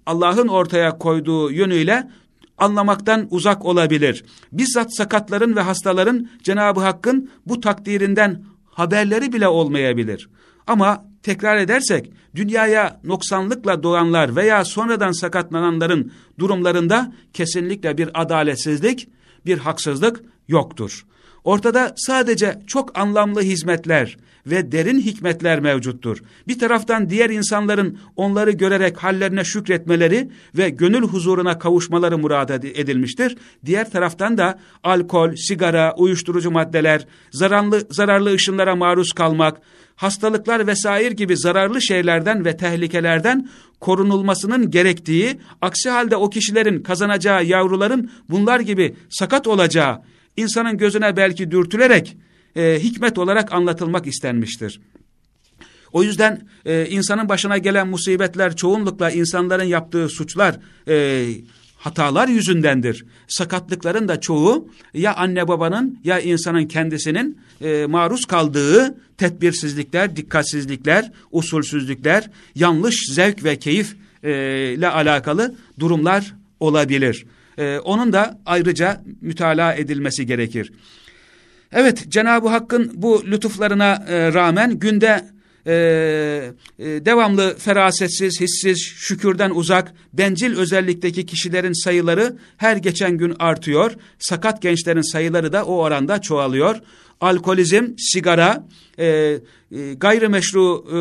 Allah'ın ortaya koyduğu yönüyle anlamaktan uzak olabilir. Bizzat sakatların ve hastaların Cenab-ı Hakk'ın bu takdirinden haberleri bile olmayabilir. Ama tekrar edersek dünyaya noksanlıkla doğanlar veya sonradan sakatlananların durumlarında kesinlikle bir adaletsizlik, bir haksızlık yoktur. Ortada sadece çok anlamlı hizmetler ve derin hikmetler mevcuttur. Bir taraftan diğer insanların onları görerek hallerine şükretmeleri ve gönül huzuruna kavuşmaları murad edilmiştir. Diğer taraftan da alkol, sigara, uyuşturucu maddeler, zararlı, zararlı ışınlara maruz kalmak, hastalıklar vesaire gibi zararlı şeylerden ve tehlikelerden korunulmasının gerektiği, aksi halde o kişilerin kazanacağı yavruların bunlar gibi sakat olacağı, insanın gözüne belki dürtülerek e, hikmet olarak anlatılmak istenmiştir. O yüzden e, insanın başına gelen musibetler çoğunlukla insanların yaptığı suçlar, e, hatalar yüzündendir. Sakatlıkların da çoğu ya anne babanın ya insanın kendisinin e, maruz kaldığı tedbirsizlikler, dikkatsizlikler, usulsüzlükler, yanlış zevk ve keyif ile alakalı durumlar olabilir. E, onun da ayrıca mütalaa edilmesi gerekir. Evet Cenab-ı Hakk'ın bu lütuflarına e, rağmen günde e, e, devamlı ferasetsiz, hissiz, şükürden uzak, bencil özellikteki kişilerin sayıları her geçen gün artıyor. Sakat gençlerin sayıları da o oranda çoğalıyor. Alkolizm, sigara, e, e, gayrimeşru e,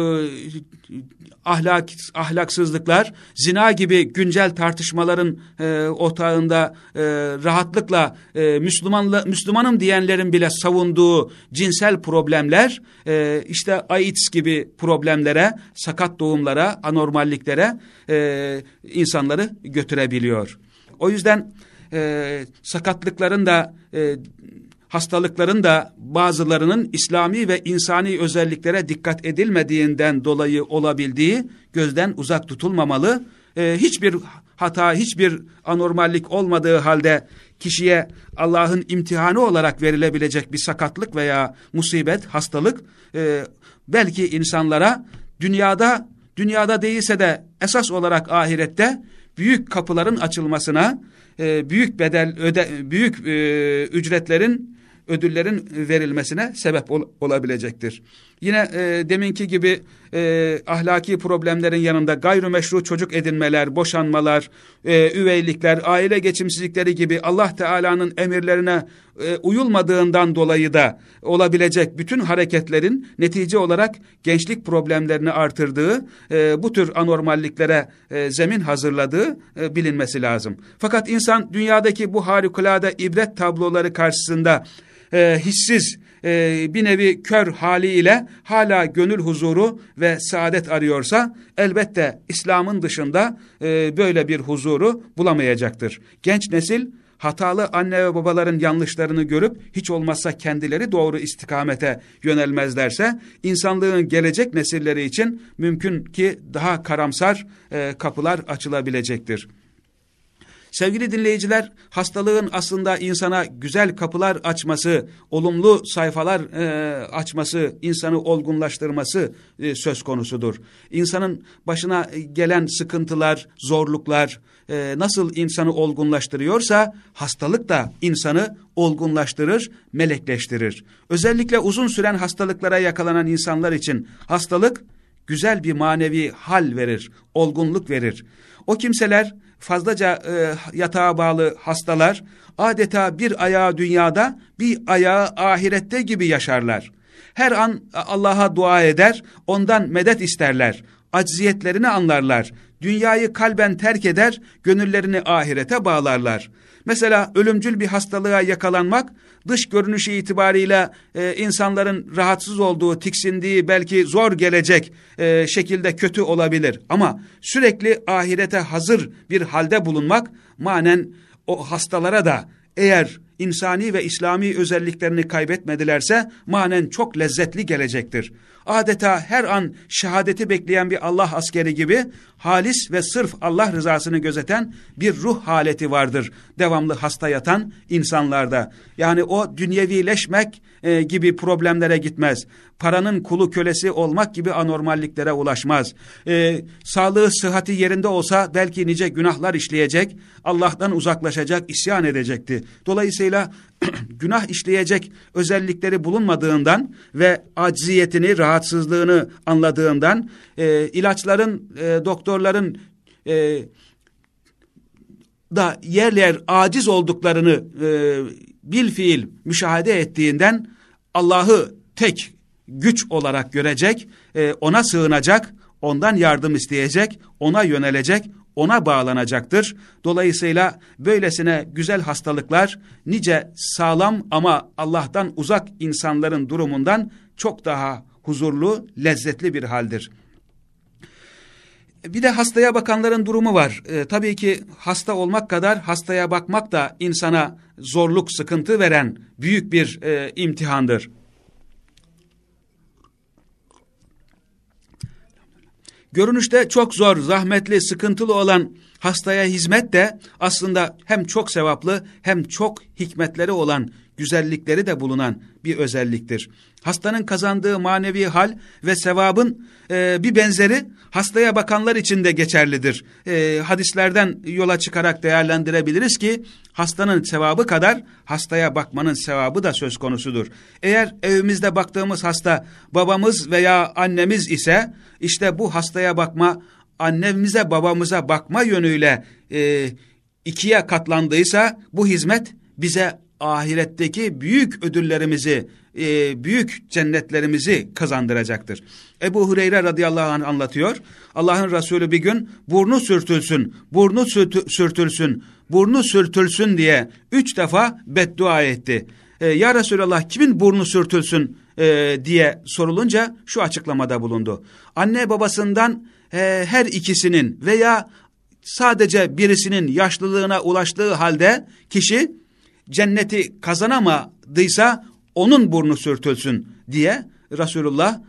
ahlak, ahlaksızlıklar, zina gibi güncel tartışmaların e, otağında e, rahatlıkla e, Müslümanla, Müslümanım diyenlerin bile savunduğu cinsel problemler, e, işte AIDS gibi problemlere, sakat doğumlara, anormalliklere e, insanları götürebiliyor. O yüzden e, sakatlıkların da e, hastalıkların da bazılarının İslami ve insani özelliklere dikkat edilmediğinden dolayı olabildiği gözden uzak tutulmamalı. Ee, hiçbir hata, hiçbir anormallik olmadığı halde kişiye Allah'ın imtihanı olarak verilebilecek bir sakatlık veya musibet, hastalık e, belki insanlara dünyada, dünyada değilse de esas olarak ahirette büyük kapıların açılmasına, e, büyük bedel, öde, büyük e, ücretlerin ödüllerin verilmesine sebep ol, olabilecektir. Yine e, deminki gibi e, ahlaki problemlerin yanında gayrimeşru çocuk edinmeler, boşanmalar, e, üveylikler, aile geçimsizlikleri gibi Allah Teala'nın emirlerine e, uyulmadığından dolayı da olabilecek bütün hareketlerin netice olarak gençlik problemlerini artırdığı, e, bu tür anormalliklere e, zemin hazırladığı e, bilinmesi lazım. Fakat insan dünyadaki bu harikulade ibret tabloları karşısında e, hissiz, e, bir nevi kör haliyle hala gönül huzuru ve saadet arıyorsa elbette İslam'ın dışında e, böyle bir huzuru bulamayacaktır. Genç nesil hatalı anne ve babaların yanlışlarını görüp hiç olmazsa kendileri doğru istikamete yönelmezlerse insanlığın gelecek nesilleri için mümkün ki daha karamsar e, kapılar açılabilecektir. Sevgili dinleyiciler, hastalığın aslında insana güzel kapılar açması, olumlu sayfalar e, açması, insanı olgunlaştırması e, söz konusudur. İnsanın başına gelen sıkıntılar, zorluklar e, nasıl insanı olgunlaştırıyorsa, hastalık da insanı olgunlaştırır, melekleştirir. Özellikle uzun süren hastalıklara yakalanan insanlar için hastalık güzel bir manevi hal verir, olgunluk verir. O kimseler fazlaca e, yatağa bağlı hastalar adeta bir ayağı dünyada bir ayağı ahirette gibi yaşarlar. Her an Allah'a dua eder, ondan medet isterler, acziyetlerini anlarlar, dünyayı kalben terk eder, gönüllerini ahirete bağlarlar. Mesela ölümcül bir hastalığa yakalanmak, dış görünüşü itibariyle e, insanların rahatsız olduğu, tiksindiği, belki zor gelecek e, şekilde kötü olabilir. Ama sürekli ahirete hazır bir halde bulunmak, manen o hastalara da eğer insani ve İslami özelliklerini kaybetmedilerse manen çok lezzetli gelecektir adeta her an şehadeti bekleyen bir Allah askeri gibi halis ve sırf Allah rızasını gözeten bir ruh haleti vardır devamlı hasta yatan insanlarda. Yani o dünyevileşmek e, gibi problemlere gitmez. Paranın kulu kölesi olmak gibi anormalliklere ulaşmaz. E, sağlığı, sıhhati yerinde olsa belki nice günahlar işleyecek, Allah'tan uzaklaşacak, isyan edecekti. Dolayısıyla günah işleyecek özellikleri bulunmadığından ve acziyetini, rahatsızlığını anladığından e, ilaçların, e, doktorların e, da yer yer aciz olduklarını e, bil fiil müşahede ettiğinden Allah'ı tek güç olarak görecek, e, ona sığınacak, ondan yardım isteyecek, ona yönelecek, ona bağlanacaktır. Dolayısıyla böylesine güzel hastalıklar nice sağlam ama Allah'tan uzak insanların durumundan çok daha huzurlu, lezzetli bir haldir. Bir de hastaya bakanların durumu var. Ee, tabii ki hasta olmak kadar hastaya bakmak da insana zorluk, sıkıntı veren büyük bir e, imtihandır. Görünüşte çok zor, zahmetli, sıkıntılı olan hastaya hizmet de aslında hem çok sevaplı hem çok hikmetleri olan, güzellikleri de bulunan bir özelliktir. Hastanın kazandığı manevi hal ve sevabın e, bir benzeri hastaya bakanlar için de geçerlidir. E, hadislerden yola çıkarak değerlendirebiliriz ki hastanın sevabı kadar hastaya bakmanın sevabı da söz konusudur. Eğer evimizde baktığımız hasta babamız veya annemiz ise işte bu hastaya bakma annemize babamıza bakma yönüyle e, ikiye katlandıysa bu hizmet bize ahiretteki büyük ödüllerimizi, e, büyük cennetlerimizi kazandıracaktır. Ebu Hureyre radıyallahu anh anlatıyor. Allah'ın Resulü bir gün burnu sürtülsün, burnu sürtülsün, burnu sürtülsün diye üç defa beddua etti. E, ya Resulallah kimin burnu sürtülsün e, diye sorulunca şu açıklamada bulundu. Anne babasından e, her ikisinin veya sadece birisinin yaşlılığına ulaştığı halde kişi cenneti kazanamadıysa onun burnu sürtülsün diye Resulullah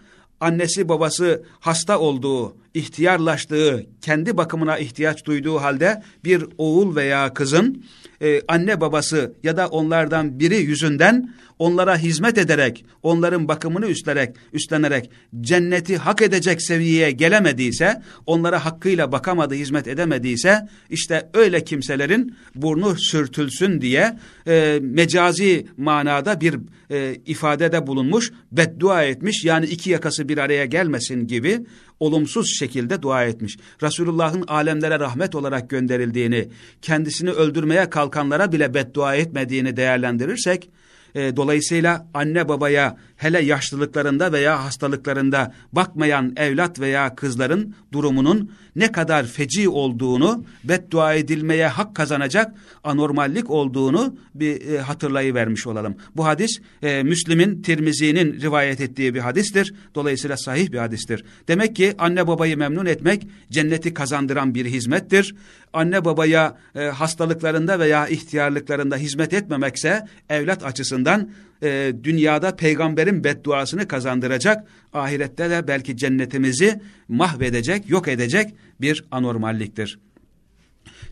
annesi babası hasta olduğu, ihtiyarlaştığı, kendi bakımına ihtiyaç duyduğu halde bir oğul veya kızın e, anne babası ya da onlardan biri yüzünden onlara hizmet ederek, onların bakımını üstlenerek, üstlenerek cenneti hak edecek seviyeye gelemediyse, onlara hakkıyla bakamadı, hizmet edemediyse, işte öyle kimselerin burnu sürtülsün diye e, mecazi manada bir e, ifadede bulunmuş, beddua etmiş, yani iki yakası bir araya gelmesin gibi olumsuz şekilde dua etmiş. Resulullah'ın alemlere rahmet olarak gönderildiğini, kendisini öldürmeye kalkanlara bile beddua etmediğini değerlendirirsek, e, dolayısıyla anne babaya hele yaşlılıklarında veya hastalıklarında bakmayan evlat veya kızların durumunun ne kadar feci olduğunu, beddua edilmeye hak kazanacak anormallik olduğunu bir e, hatırlayıvermiş olalım. Bu hadis e, Müslim'in, Tirmizi'nin rivayet ettiği bir hadistir. Dolayısıyla sahih bir hadistir. Demek ki anne babayı memnun etmek cenneti kazandıran bir hizmettir. Anne babaya e, hastalıklarında veya ihtiyarlıklarında hizmet etmemekse evlat açısından e, dünyada peygamberin bedduasını kazandıracak, ahirette de belki cennetimizi mahvedecek, yok edecek bir anormalliktir.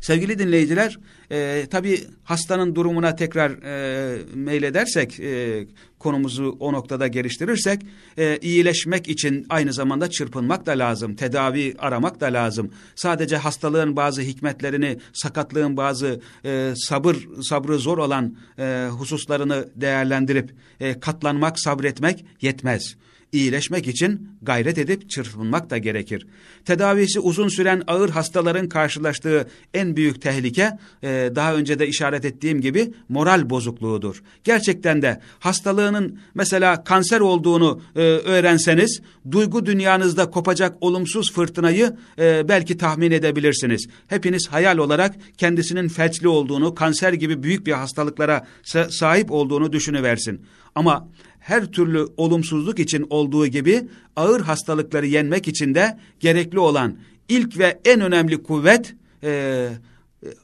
Sevgili dinleyiciler, e, tabi hastanın durumuna tekrar e, meyledersek, e, konumuzu o noktada geliştirirsek, e, iyileşmek için aynı zamanda çırpınmak da lazım, tedavi aramak da lazım. Sadece hastalığın bazı hikmetlerini, sakatlığın bazı e, sabır sabrı zor olan e, hususlarını değerlendirip e, katlanmak, sabretmek yetmez iyileşmek için gayret edip çırpınmak da gerekir. Tedavisi uzun süren ağır hastaların karşılaştığı en büyük tehlike e, daha önce de işaret ettiğim gibi moral bozukluğudur. Gerçekten de hastalığının mesela kanser olduğunu e, öğrenseniz duygu dünyanızda kopacak olumsuz fırtınayı e, belki tahmin edebilirsiniz. Hepiniz hayal olarak kendisinin felçli olduğunu, kanser gibi büyük bir hastalıklara sahip olduğunu düşünüversin. Ama her türlü olumsuzluk için olduğu gibi ağır hastalıkları yenmek için de gerekli olan ilk ve en önemli kuvvet e,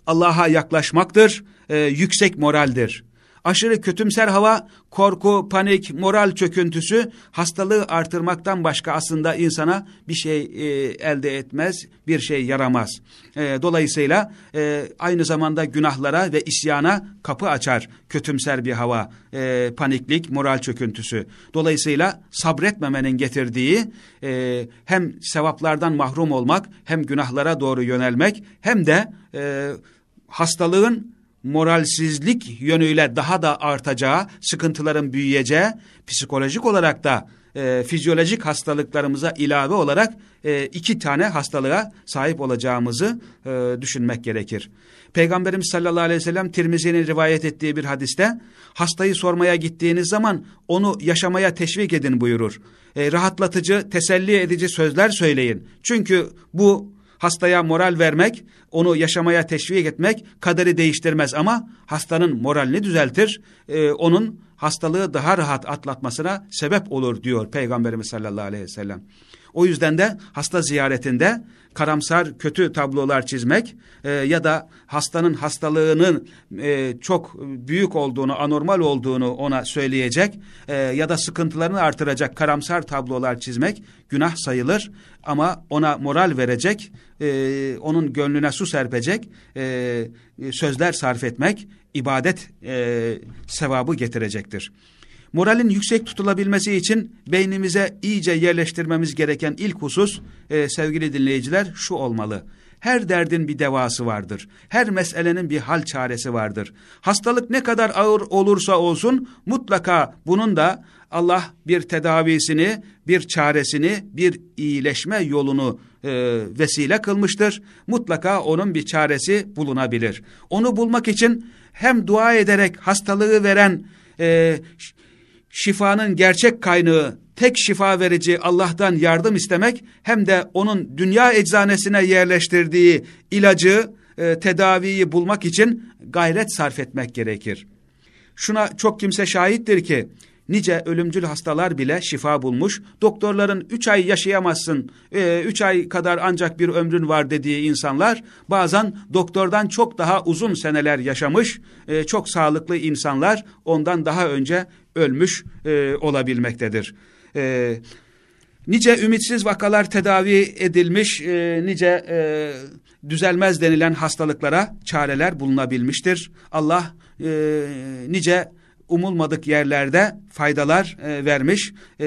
Allah'a yaklaşmaktır, e, yüksek moraldir. Aşırı kötümser hava, korku, panik, moral çöküntüsü hastalığı artırmaktan başka aslında insana bir şey e, elde etmez, bir şey yaramaz. E, dolayısıyla e, aynı zamanda günahlara ve isyana kapı açar kötümser bir hava, e, paniklik, moral çöküntüsü. Dolayısıyla sabretmemenin getirdiği e, hem sevaplardan mahrum olmak, hem günahlara doğru yönelmek, hem de e, hastalığın moralsizlik yönüyle daha da artacağı, sıkıntıların büyüyeceği, psikolojik olarak da e, fizyolojik hastalıklarımıza ilave olarak e, iki tane hastalığa sahip olacağımızı e, düşünmek gerekir. Peygamberimiz sallallahu aleyhi ve sellem Tirmizi'nin rivayet ettiği bir hadiste hastayı sormaya gittiğiniz zaman onu yaşamaya teşvik edin buyurur. E, rahatlatıcı, teselli edici sözler söyleyin. Çünkü bu hastaya moral vermek, onu yaşamaya teşvik etmek kaderi değiştirmez ama hastanın moralini düzeltir, e, onun hastalığı daha rahat atlatmasına sebep olur diyor Peygamberimiz sallallahu aleyhi ve sellem. O yüzden de hasta ziyaretinde karamsar kötü tablolar çizmek e, ya da hastanın hastalığının e, çok büyük olduğunu, anormal olduğunu ona söyleyecek e, ya da sıkıntılarını artıracak karamsar tablolar çizmek günah sayılır. Ama ona moral verecek, e, onun gönlüne su serpecek e, sözler sarf etmek ibadet e, sevabı getirecektir. Moralin yüksek tutulabilmesi için beynimize iyice yerleştirmemiz gereken ilk husus e, sevgili dinleyiciler şu olmalı. Her derdin bir devası vardır. Her meselenin bir hal çaresi vardır. Hastalık ne kadar ağır olursa olsun mutlaka bunun da Allah bir tedavisini, bir çaresini, bir iyileşme yolunu e, vesile kılmıştır. Mutlaka onun bir çaresi bulunabilir. Onu bulmak için hem dua ederek hastalığı veren e, şifanın gerçek kaynağı, tek şifa verici Allah'tan yardım istemek hem de onun dünya eczanesine yerleştirdiği ilacı, e, tedaviyi bulmak için gayret sarf etmek gerekir. Şuna çok kimse şahittir ki nice ölümcül hastalar bile şifa bulmuş. Doktorların üç ay yaşayamazsın, e, üç ay kadar ancak bir ömrün var dediği insanlar bazen doktordan çok daha uzun seneler yaşamış, e, çok sağlıklı insanlar ondan daha önce ölmüş e, olabilmektedir. E, nice ümitsiz vakalar tedavi edilmiş, e, nice e, düzelmez denilen hastalıklara çareler bulunabilmiştir. Allah e, nice umulmadık yerlerde faydalar e, vermiş, e,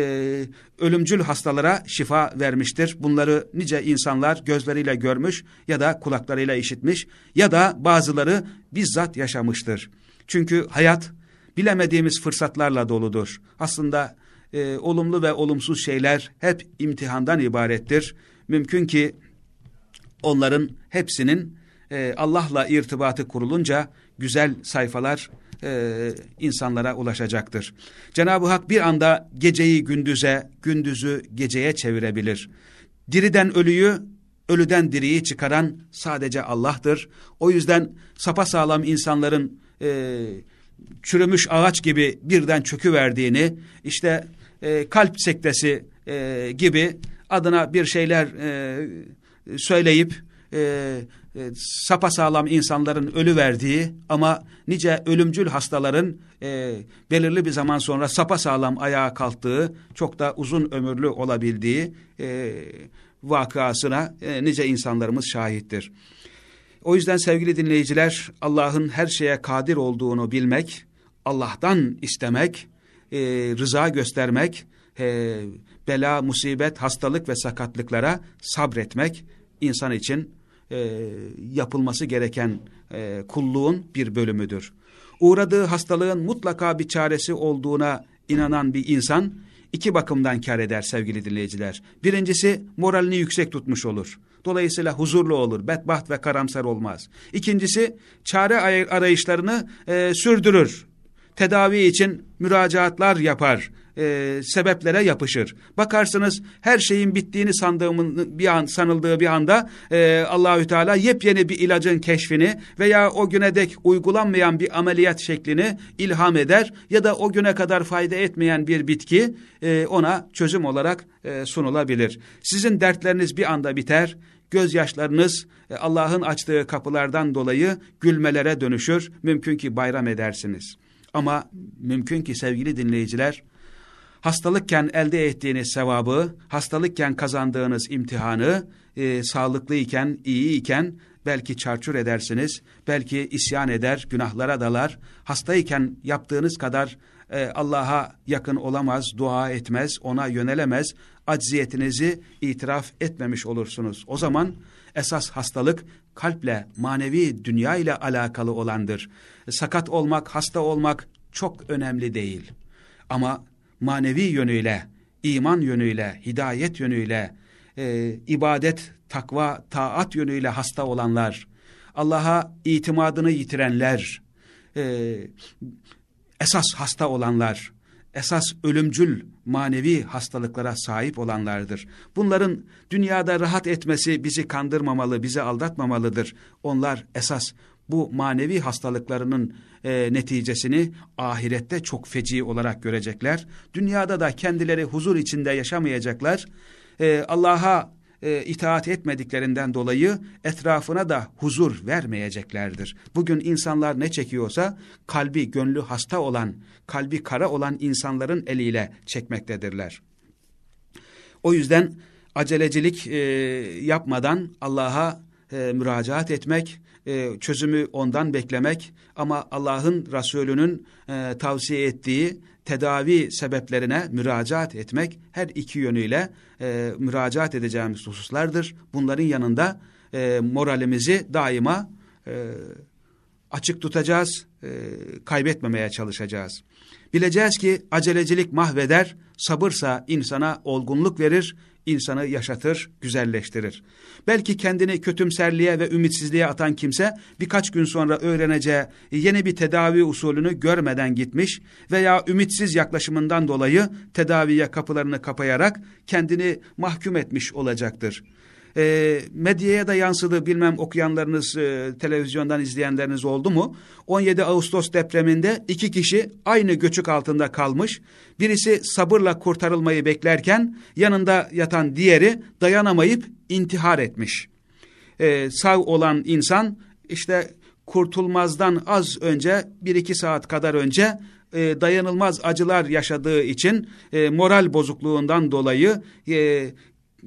ölümcül hastalara şifa vermiştir. Bunları nice insanlar gözleriyle görmüş ya da kulaklarıyla işitmiş ya da bazıları bizzat yaşamıştır. Çünkü hayat bilemediğimiz fırsatlarla doludur. Aslında e, olumlu ve olumsuz şeyler hep imtihandan ibarettir. Mümkün ki onların hepsinin e, Allah'la irtibatı kurulunca güzel sayfalar e, insanlara ulaşacaktır. Cenab-ı Hak bir anda geceyi gündüze, gündüzü geceye çevirebilir. Diriden ölüyü, ölüden diriyi çıkaran sadece Allah'tır. O yüzden sapasağlam insanların e, çürümüş ağaç gibi birden çöküverdiğini, işte e, kalp sektesi e, gibi adına bir şeyler e, söyleyip e, e, sapasağlam insanların ölü verdiği ama nice ölümcül hastaların e, belirli bir zaman sonra sapasağlam ayağa kalktığı, çok da uzun ömürlü olabildiği e, vakasına e, nice insanlarımız şahittir. O yüzden sevgili dinleyiciler Allah'ın her şeye kadir olduğunu bilmek, Allah'tan istemek, e, rıza göstermek, e, bela, musibet, hastalık ve sakatlıklara sabretmek insan için e, yapılması gereken e, kulluğun bir bölümüdür. Uğradığı hastalığın mutlaka bir çaresi olduğuna inanan bir insan iki bakımdan kar eder sevgili dinleyiciler. Birincisi moralini yüksek tutmuş olur. Dolayısıyla huzurlu olur, bedbaht ve karamsar olmaz. İkincisi çare arayışlarını e, sürdürür. Tedavi için müracaatlar yapar, e, sebeplere yapışır. Bakarsınız her şeyin bittiğini sandığımın bir an sanıldığı bir anda e, Allahü Teala yepyeni bir ilacın keşfini veya o güne dek uygulanmayan bir ameliyat şeklini ilham eder ya da o güne kadar fayda etmeyen bir bitki e, ona çözüm olarak e, sunulabilir. Sizin dertleriniz bir anda biter gözyaşlarınız e, Allah'ın açtığı kapılardan dolayı gülmelere dönüşür. Mümkün ki bayram edersiniz. Ama mümkün ki sevgili dinleyiciler hastalıkken elde ettiğiniz sevabı, hastalıkken kazandığınız imtihanı, e, sağlıklıyken, iyiyken belki çarçur edersiniz, belki isyan eder, günahlara dalar. Hastayken yaptığınız kadar e, Allah'a yakın olamaz, dua etmez, ona yönelemez, acziyetinizi itiraf etmemiş olursunuz. O zaman esas hastalık kalple, manevi dünya ile alakalı olandır. Sakat olmak, hasta olmak çok önemli değil. Ama manevi yönüyle iman yönüyle, hidayet yönüyle, e, ibadet, takva, taat yönüyle hasta olanlar, Allah'a itimadını yitirenler, e, esas hasta olanlar, esas ölümcül manevi hastalıklara sahip olanlardır. Bunların dünyada rahat etmesi bizi kandırmamalı, bizi aldatmamalıdır. Onlar esas bu manevi hastalıklarının e, neticesini ahirette çok feci olarak görecekler. Dünyada da kendileri huzur içinde yaşamayacaklar. E, Allah'a e, itaat etmediklerinden dolayı etrafına da huzur vermeyeceklerdir. Bugün insanlar ne çekiyorsa kalbi gönlü hasta olan, kalbi kara olan insanların eliyle çekmektedirler. O yüzden acelecilik e, yapmadan Allah'a e, müracaat etmek, e, çözümü ondan beklemek ama Allah'ın Resulü'nün e, tavsiye ettiği tedavi sebeplerine müracaat etmek her iki yönüyle e, müracaat edeceğimiz hususlardır. Bunların yanında e, moralimizi daima e, açık tutacağız, e, kaybetmemeye çalışacağız. Bileceğiz ki acelecilik mahveder, sabırsa insana olgunluk verir, insanı yaşatır, güzelleştirir. Belki kendini kötümserliğe ve ümitsizliğe atan kimse birkaç gün sonra öğreneceği yeni bir tedavi usulünü görmeden gitmiş veya ümitsiz yaklaşımından dolayı tedaviye kapılarını kapayarak kendini mahkum etmiş olacaktır e, medyaya da yansıdı bilmem okuyanlarınız e, televizyondan izleyenleriniz oldu mu? 17 Ağustos depreminde iki kişi aynı göçük altında kalmış. Birisi sabırla kurtarılmayı beklerken yanında yatan diğeri dayanamayıp intihar etmiş. E, sağ olan insan işte kurtulmazdan az önce bir iki saat kadar önce e, dayanılmaz acılar yaşadığı için e, moral bozukluğundan dolayı e,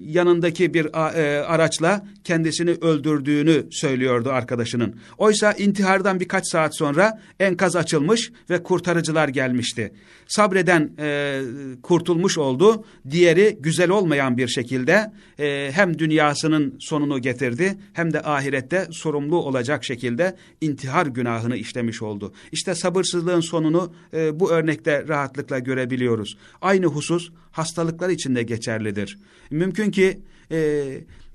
yanındaki bir e, araçla kendisini öldürdüğünü söylüyordu arkadaşının. Oysa intihardan birkaç saat sonra enkaz açılmış ve kurtarıcılar gelmişti. Sabreden e, kurtulmuş oldu. Diğeri güzel olmayan bir şekilde e, hem dünyasının sonunu getirdi hem de ahirette sorumlu olacak şekilde intihar günahını işlemiş oldu. İşte sabırsızlığın sonunu e, bu örnekte rahatlıkla görebiliyoruz. Aynı husus hastalıklar için de geçerlidir. Mümkün ki e,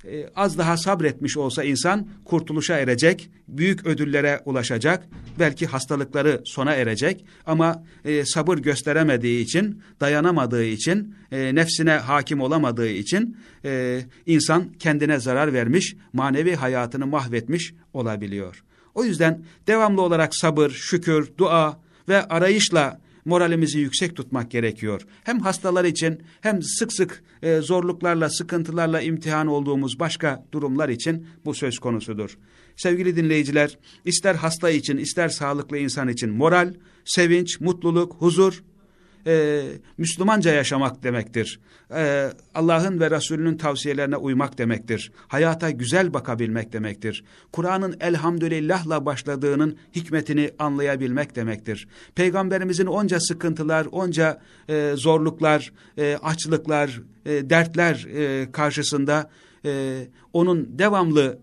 e, az daha sabretmiş olsa insan kurtuluşa erecek, büyük ödüllere ulaşacak, belki hastalıkları sona erecek ama e, sabır gösteremediği için, dayanamadığı için, e, nefsine hakim olamadığı için e, insan kendine zarar vermiş, manevi hayatını mahvetmiş olabiliyor. O yüzden devamlı olarak sabır, şükür, dua ve arayışla moralimizi yüksek tutmak gerekiyor. Hem hastalar için hem sık sık e, zorluklarla, sıkıntılarla imtihan olduğumuz başka durumlar için bu söz konusudur. Sevgili dinleyiciler, ister hasta için, ister sağlıklı insan için moral, sevinç, mutluluk, huzur e, Müslümanca yaşamak demektir. E, Allah'ın ve Resulünün tavsiyelerine uymak demektir. Hayata güzel bakabilmek demektir. Kur'an'ın elhamdülillahla başladığının hikmetini anlayabilmek demektir. Peygamberimizin onca sıkıntılar, onca e, zorluklar, e, açlıklar, e, dertler e, karşısında e, onun devamlı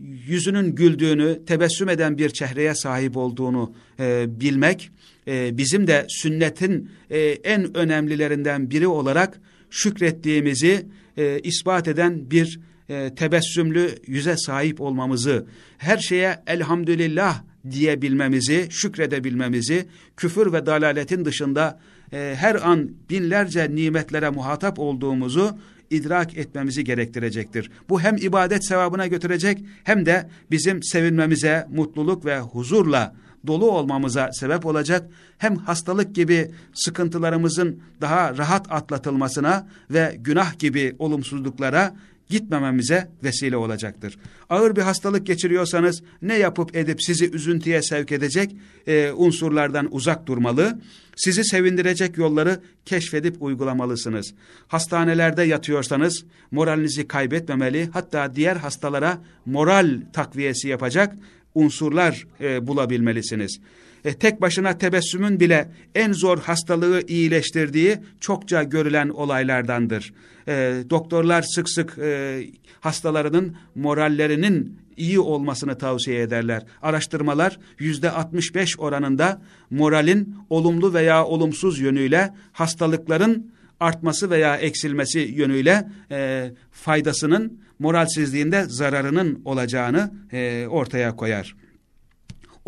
yüzünün güldüğünü, tebessüm eden bir çehreye sahip olduğunu e, bilmek, e, bizim de sünnetin e, en önemlilerinden biri olarak şükrettiğimizi e, ispat eden bir e, tebessümlü yüze sahip olmamızı, her şeye elhamdülillah diyebilmemizi, şükredebilmemizi, küfür ve dalaletin dışında her an binlerce nimetlere muhatap olduğumuzu idrak etmemizi gerektirecektir. Bu hem ibadet sevabına götürecek hem de bizim sevinmemize, mutluluk ve huzurla dolu olmamıza sebep olacak. Hem hastalık gibi sıkıntılarımızın daha rahat atlatılmasına ve günah gibi olumsuzluklara gitmememize vesile olacaktır. Ağır bir hastalık geçiriyorsanız ne yapıp edip sizi üzüntüye sevk edecek e, unsurlardan uzak durmalı, sizi sevindirecek yolları keşfedip uygulamalısınız. Hastanelerde yatıyorsanız moralinizi kaybetmemeli, hatta diğer hastalara moral takviyesi yapacak unsurlar e, bulabilmelisiniz. E, tek başına tebessümün bile en zor hastalığı iyileştirdiği çokça görülen olaylardandır. E, doktorlar sık sık e, hastalarının morallerinin iyi olmasını tavsiye ederler. Araştırmalar yüzde 65 oranında moralin olumlu veya olumsuz yönüyle hastalıkların artması veya eksilmesi yönüyle e, faydasının moralsizliğinde zararının olacağını e, ortaya koyar.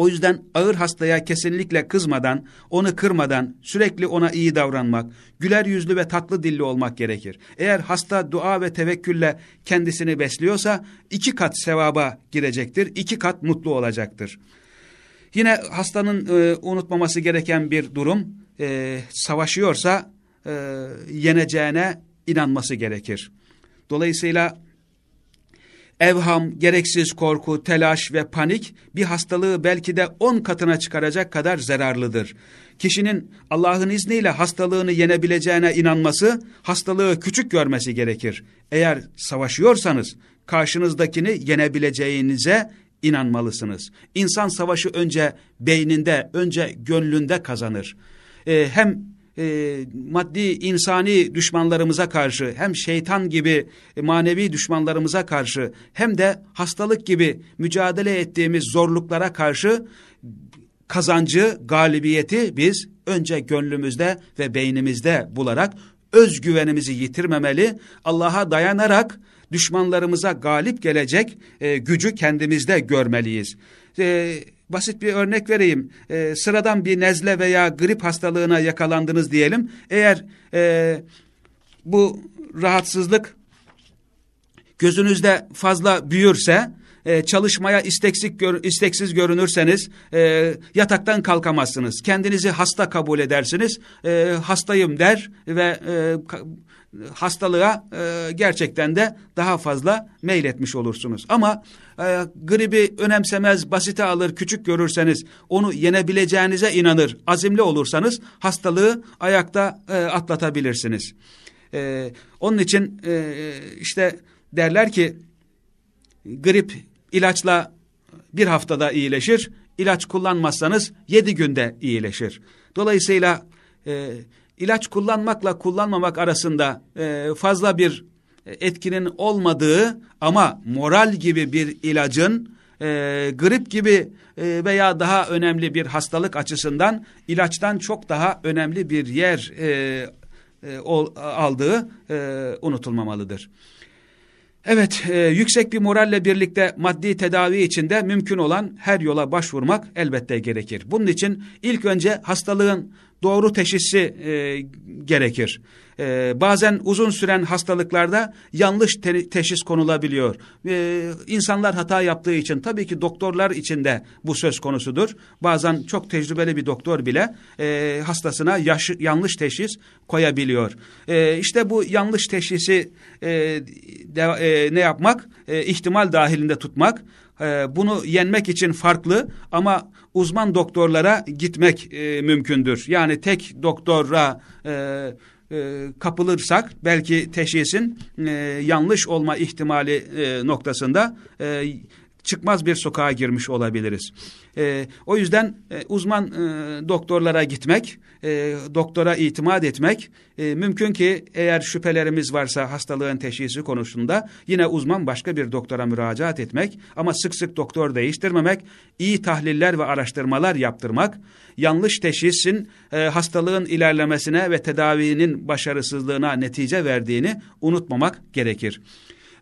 O yüzden ağır hastaya kesinlikle kızmadan, onu kırmadan, sürekli ona iyi davranmak, güler yüzlü ve tatlı dilli olmak gerekir. Eğer hasta dua ve tevekkülle kendisini besliyorsa iki kat sevaba girecektir, iki kat mutlu olacaktır. Yine hastanın e, unutmaması gereken bir durum, e, savaşıyorsa e, yeneceğine inanması gerekir. Dolayısıyla evham, gereksiz korku, telaş ve panik bir hastalığı belki de on katına çıkaracak kadar zararlıdır. Kişinin Allah'ın izniyle hastalığını yenebileceğine inanması, hastalığı küçük görmesi gerekir. Eğer savaşıyorsanız karşınızdakini yenebileceğinize inanmalısınız. İnsan savaşı önce beyninde, önce gönlünde kazanır. Ee, hem e, maddi insani düşmanlarımıza karşı hem şeytan gibi e, manevi düşmanlarımıza karşı hem de hastalık gibi mücadele ettiğimiz zorluklara karşı kazancı, galibiyeti biz önce gönlümüzde ve beynimizde bularak özgüvenimizi yitirmemeli, Allah'a dayanarak düşmanlarımıza galip gelecek e, gücü kendimizde görmeliyiz. E, basit bir örnek vereyim. E, sıradan bir nezle veya grip hastalığına yakalandınız diyelim. Eğer e, bu rahatsızlık gözünüzde fazla büyürse, e, çalışmaya isteksiz, gör, isteksiz görünürseniz e, yataktan kalkamazsınız. Kendinizi hasta kabul edersiniz. E, hastayım der ve e, hastalığa e, gerçekten de daha fazla meyletmiş olursunuz. Ama e, gribi önemsemez, basite alır, küçük görürseniz, onu yenebileceğinize inanır, azimli olursanız hastalığı ayakta e, atlatabilirsiniz. E, onun için e, işte derler ki grip ilaçla bir haftada iyileşir, ilaç kullanmazsanız yedi günde iyileşir. Dolayısıyla e, ilaç kullanmakla kullanmamak arasında e, fazla bir etkinin olmadığı ama moral gibi bir ilacın e, grip gibi e, veya daha önemli bir hastalık açısından ilaçtan çok daha önemli bir yer e, e, ol, aldığı e, unutulmamalıdır. Evet, e, yüksek bir moralle birlikte maddi tedavi içinde mümkün olan her yola başvurmak elbette gerekir. Bunun için ilk önce hastalığın doğru teşhisi e, gerekir. E, bazen uzun süren hastalıklarda yanlış te teşhis konulabiliyor. E, insanlar hata yaptığı için tabii ki doktorlar için de bu söz konusudur. Bazen çok tecrübeli bir doktor bile e, hastasına yaş yanlış teşhis koyabiliyor. E, işte bu yanlış teşhisi e, de, e, ne yapmak? E, ihtimal dahilinde tutmak. E, bunu yenmek için farklı ama uzman doktorlara gitmek e, mümkündür. Yani tek doktora e, e, kapılırsak belki teşhisin e, yanlış olma ihtimali e, noktasında e, çıkmaz bir sokağa girmiş olabiliriz. E, o yüzden e, uzman e, doktorlara gitmek, e, doktora itimat etmek, e, mümkün ki eğer şüphelerimiz varsa hastalığın teşhisi konusunda yine uzman başka bir doktora müracaat etmek ama sık sık doktor değiştirmemek, iyi tahliller ve araştırmalar yaptırmak, yanlış teşhisin e, hastalığın ilerlemesine ve tedavinin başarısızlığına netice verdiğini unutmamak gerekir.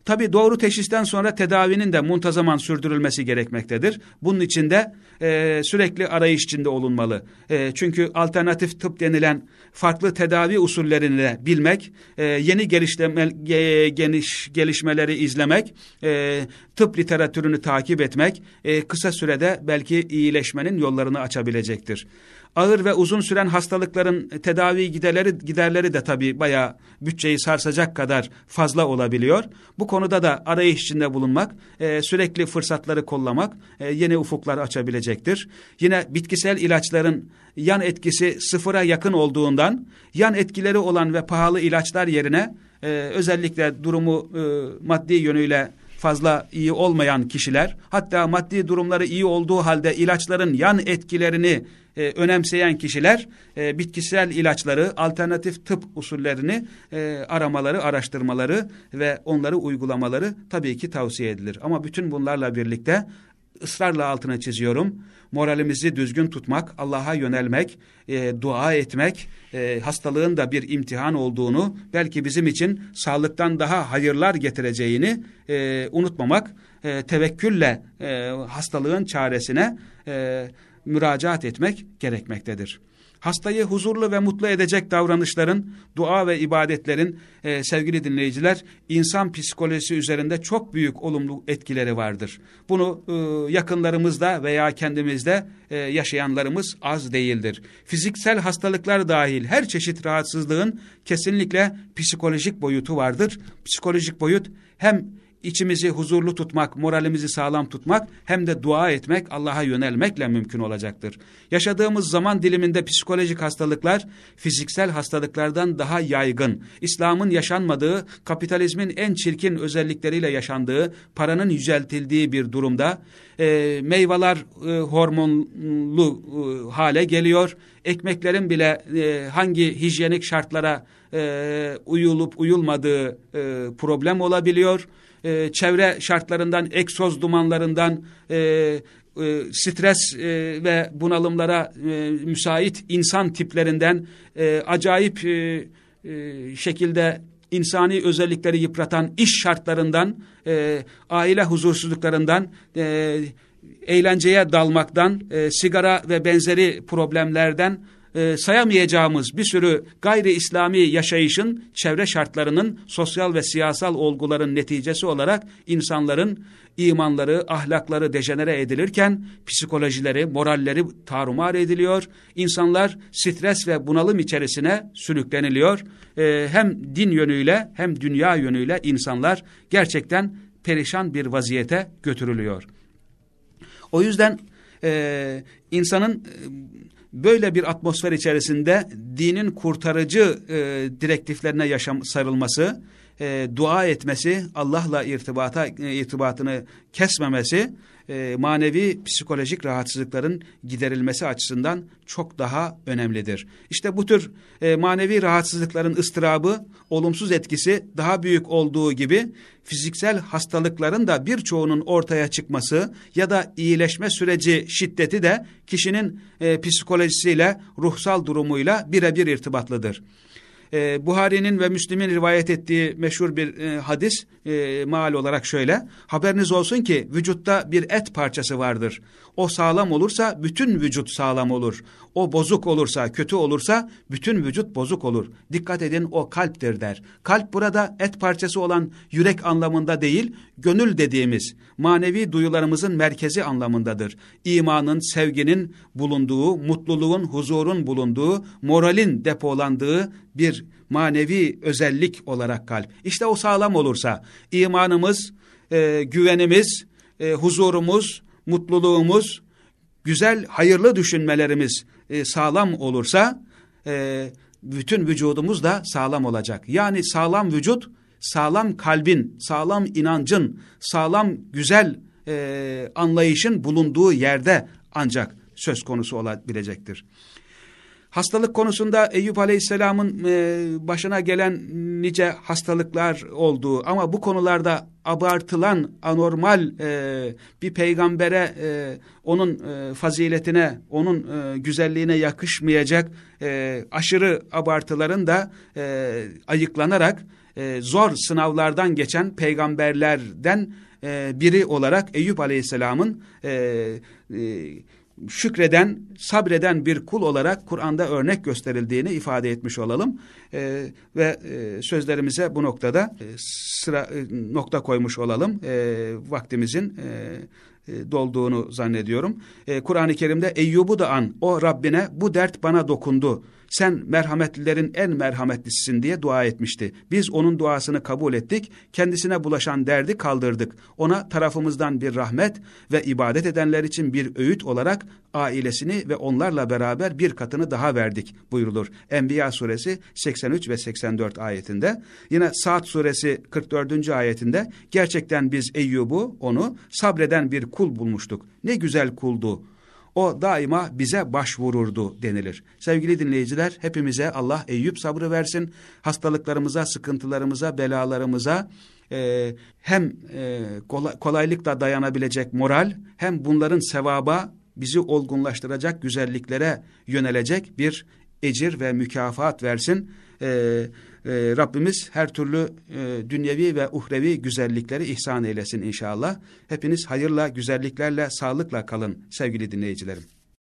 Tabi doğru teşhisten sonra tedavinin de muntazaman sürdürülmesi gerekmektedir. Bunun için de e, sürekli arayış içinde olunmalı. E, çünkü alternatif tıp denilen farklı tedavi usullerini bilmek, e, yeni gelişme, e, geniş gelişmeleri izlemek, e, tıp literatürünü takip etmek e, kısa sürede belki iyileşmenin yollarını açabilecektir. Ağır ve uzun süren hastalıkların tedavi giderleri, giderleri de tabii bayağı bütçeyi sarsacak kadar fazla olabiliyor. Bu konuda da arayış içinde bulunmak, e, sürekli fırsatları kollamak e, yeni ufuklar açabilecektir. Yine bitkisel ilaçların yan etkisi sıfıra yakın olduğundan yan etkileri olan ve pahalı ilaçlar yerine e, özellikle durumu e, maddi yönüyle fazla iyi olmayan kişiler hatta maddi durumları iyi olduğu halde ilaçların yan etkilerini e, önemseyen kişiler e, bitkisel ilaçları, alternatif tıp usullerini e, aramaları, araştırmaları ve onları uygulamaları tabii ki tavsiye edilir. Ama bütün bunlarla birlikte ısrarla altına çiziyorum. Moralimizi düzgün tutmak, Allah'a yönelmek, e, dua etmek, e, hastalığın da bir imtihan olduğunu, belki bizim için sağlıktan daha hayırlar getireceğini e, unutmamak, e, tevekkülle e, hastalığın çaresine e, müracaat etmek gerekmektedir hastayı huzurlu ve mutlu edecek davranışların, dua ve ibadetlerin e, sevgili dinleyiciler insan psikolojisi üzerinde çok büyük olumlu etkileri vardır. Bunu e, yakınlarımızda veya kendimizde e, yaşayanlarımız az değildir. Fiziksel hastalıklar dahil her çeşit rahatsızlığın kesinlikle psikolojik boyutu vardır. Psikolojik boyut hem içimizi huzurlu tutmak, moralimizi sağlam tutmak hem de dua etmek, Allah'a yönelmekle mümkün olacaktır. Yaşadığımız zaman diliminde psikolojik hastalıklar fiziksel hastalıklardan daha yaygın. İslam'ın yaşanmadığı, kapitalizmin en çirkin özellikleriyle yaşandığı, paranın yüceltildiği bir durumda e, meyveler e, hormonlu e, hale geliyor. Ekmeklerin bile e, hangi hijyenik şartlara e, uyulup uyulmadığı e, problem olabiliyor e, çevre şartlarından, egzoz dumanlarından, e, e, stres e, ve bunalımlara e, müsait insan tiplerinden e, acayip e, e, şekilde insani özellikleri yıpratan iş şartlarından, e, aile huzursuzluklarından, e, eğlenceye dalmaktan, e, sigara ve benzeri problemlerden e, sayamayacağımız bir sürü gayri İslami yaşayışın, çevre şartlarının, sosyal ve siyasal olguların neticesi olarak insanların imanları, ahlakları dejenere edilirken psikolojileri, moralleri tarumar ediliyor. İnsanlar stres ve bunalım içerisine sürükleniliyor. E, hem din yönüyle hem dünya yönüyle insanlar gerçekten perişan bir vaziyete götürülüyor. O yüzden e, insanın e, böyle bir atmosfer içerisinde dinin kurtarıcı e, direktiflerine yaşam, sarılması, e, dua etmesi, Allah'la irtibata e, irtibatını kesmemesi, e, manevi psikolojik rahatsızlıkların giderilmesi açısından çok daha önemlidir. İşte bu tür e, manevi rahatsızlıkların ıstırabı, olumsuz etkisi daha büyük olduğu gibi fiziksel hastalıkların da birçoğunun ortaya çıkması ya da iyileşme süreci şiddeti de kişinin e, psikolojisiyle, ruhsal durumuyla birebir irtibatlıdır e, Buhari'nin ve Müslim'in rivayet ettiği meşhur bir e, hadis e, maal olarak şöyle. Haberiniz olsun ki vücutta bir et parçası vardır. O sağlam olursa bütün vücut sağlam olur. O bozuk olursa, kötü olursa bütün vücut bozuk olur. Dikkat edin o kalptir der. Kalp burada et parçası olan yürek anlamında değil, gönül dediğimiz manevi duyularımızın merkezi anlamındadır. İmanın, sevginin bulunduğu, mutluluğun, huzurun bulunduğu, moralin depolandığı bir manevi özellik olarak kalp. İşte o sağlam olursa imanımız, e, güvenimiz, e, huzurumuz, mutluluğumuz, güzel, hayırlı düşünmelerimiz e, sağlam olursa e, bütün vücudumuz da sağlam olacak. Yani sağlam vücut, sağlam kalbin, sağlam inancın, sağlam güzel e, anlayışın bulunduğu yerde ancak söz konusu olabilecektir. Hastalık konusunda Eyüp Aleyhisselam'ın e, başına gelen nice hastalıklar olduğu ama bu konularda abartılan anormal e, bir peygambere e, onun e, faziletine, onun e, güzelliğine yakışmayacak e, aşırı abartıların da e, ayıklanarak e, zor sınavlardan geçen peygamberlerden e, biri olarak Eyüp Aleyhisselam'ın e, e, şükreden, sabreden bir kul olarak Kur'an'da örnek gösterildiğini ifade etmiş olalım. E, ve e, sözlerimize bu noktada e, sıra e, nokta koymuş olalım. E, vaktimizin e, e, dolduğunu zannediyorum. E, Kur'an-ı Kerim'de Eyyub'u da an, o Rabbine bu dert bana dokundu sen merhametlilerin en merhametlisisin diye dua etmişti. Biz onun duasını kabul ettik, kendisine bulaşan derdi kaldırdık. Ona tarafımızdan bir rahmet ve ibadet edenler için bir öğüt olarak ailesini ve onlarla beraber bir katını daha verdik buyurulur. Enbiya suresi 83 ve 84 ayetinde. Yine Saat suresi 44. ayetinde gerçekten biz Eyyub'u onu sabreden bir kul bulmuştuk. Ne güzel kuldu o daima bize başvururdu denilir. Sevgili dinleyiciler hepimize Allah Eyüp sabrı versin. Hastalıklarımıza, sıkıntılarımıza, belalarımıza e, hem e, kolay, kolaylıkla dayanabilecek moral hem bunların sevaba bizi olgunlaştıracak güzelliklere yönelecek bir ecir ve mükafat versin. E, e, Rabbimiz her türlü e, dünyevi ve uhrevi güzellikleri ihsan eylesin inşallah. Hepiniz hayırla, güzelliklerle, sağlıkla kalın sevgili dinleyicilerim.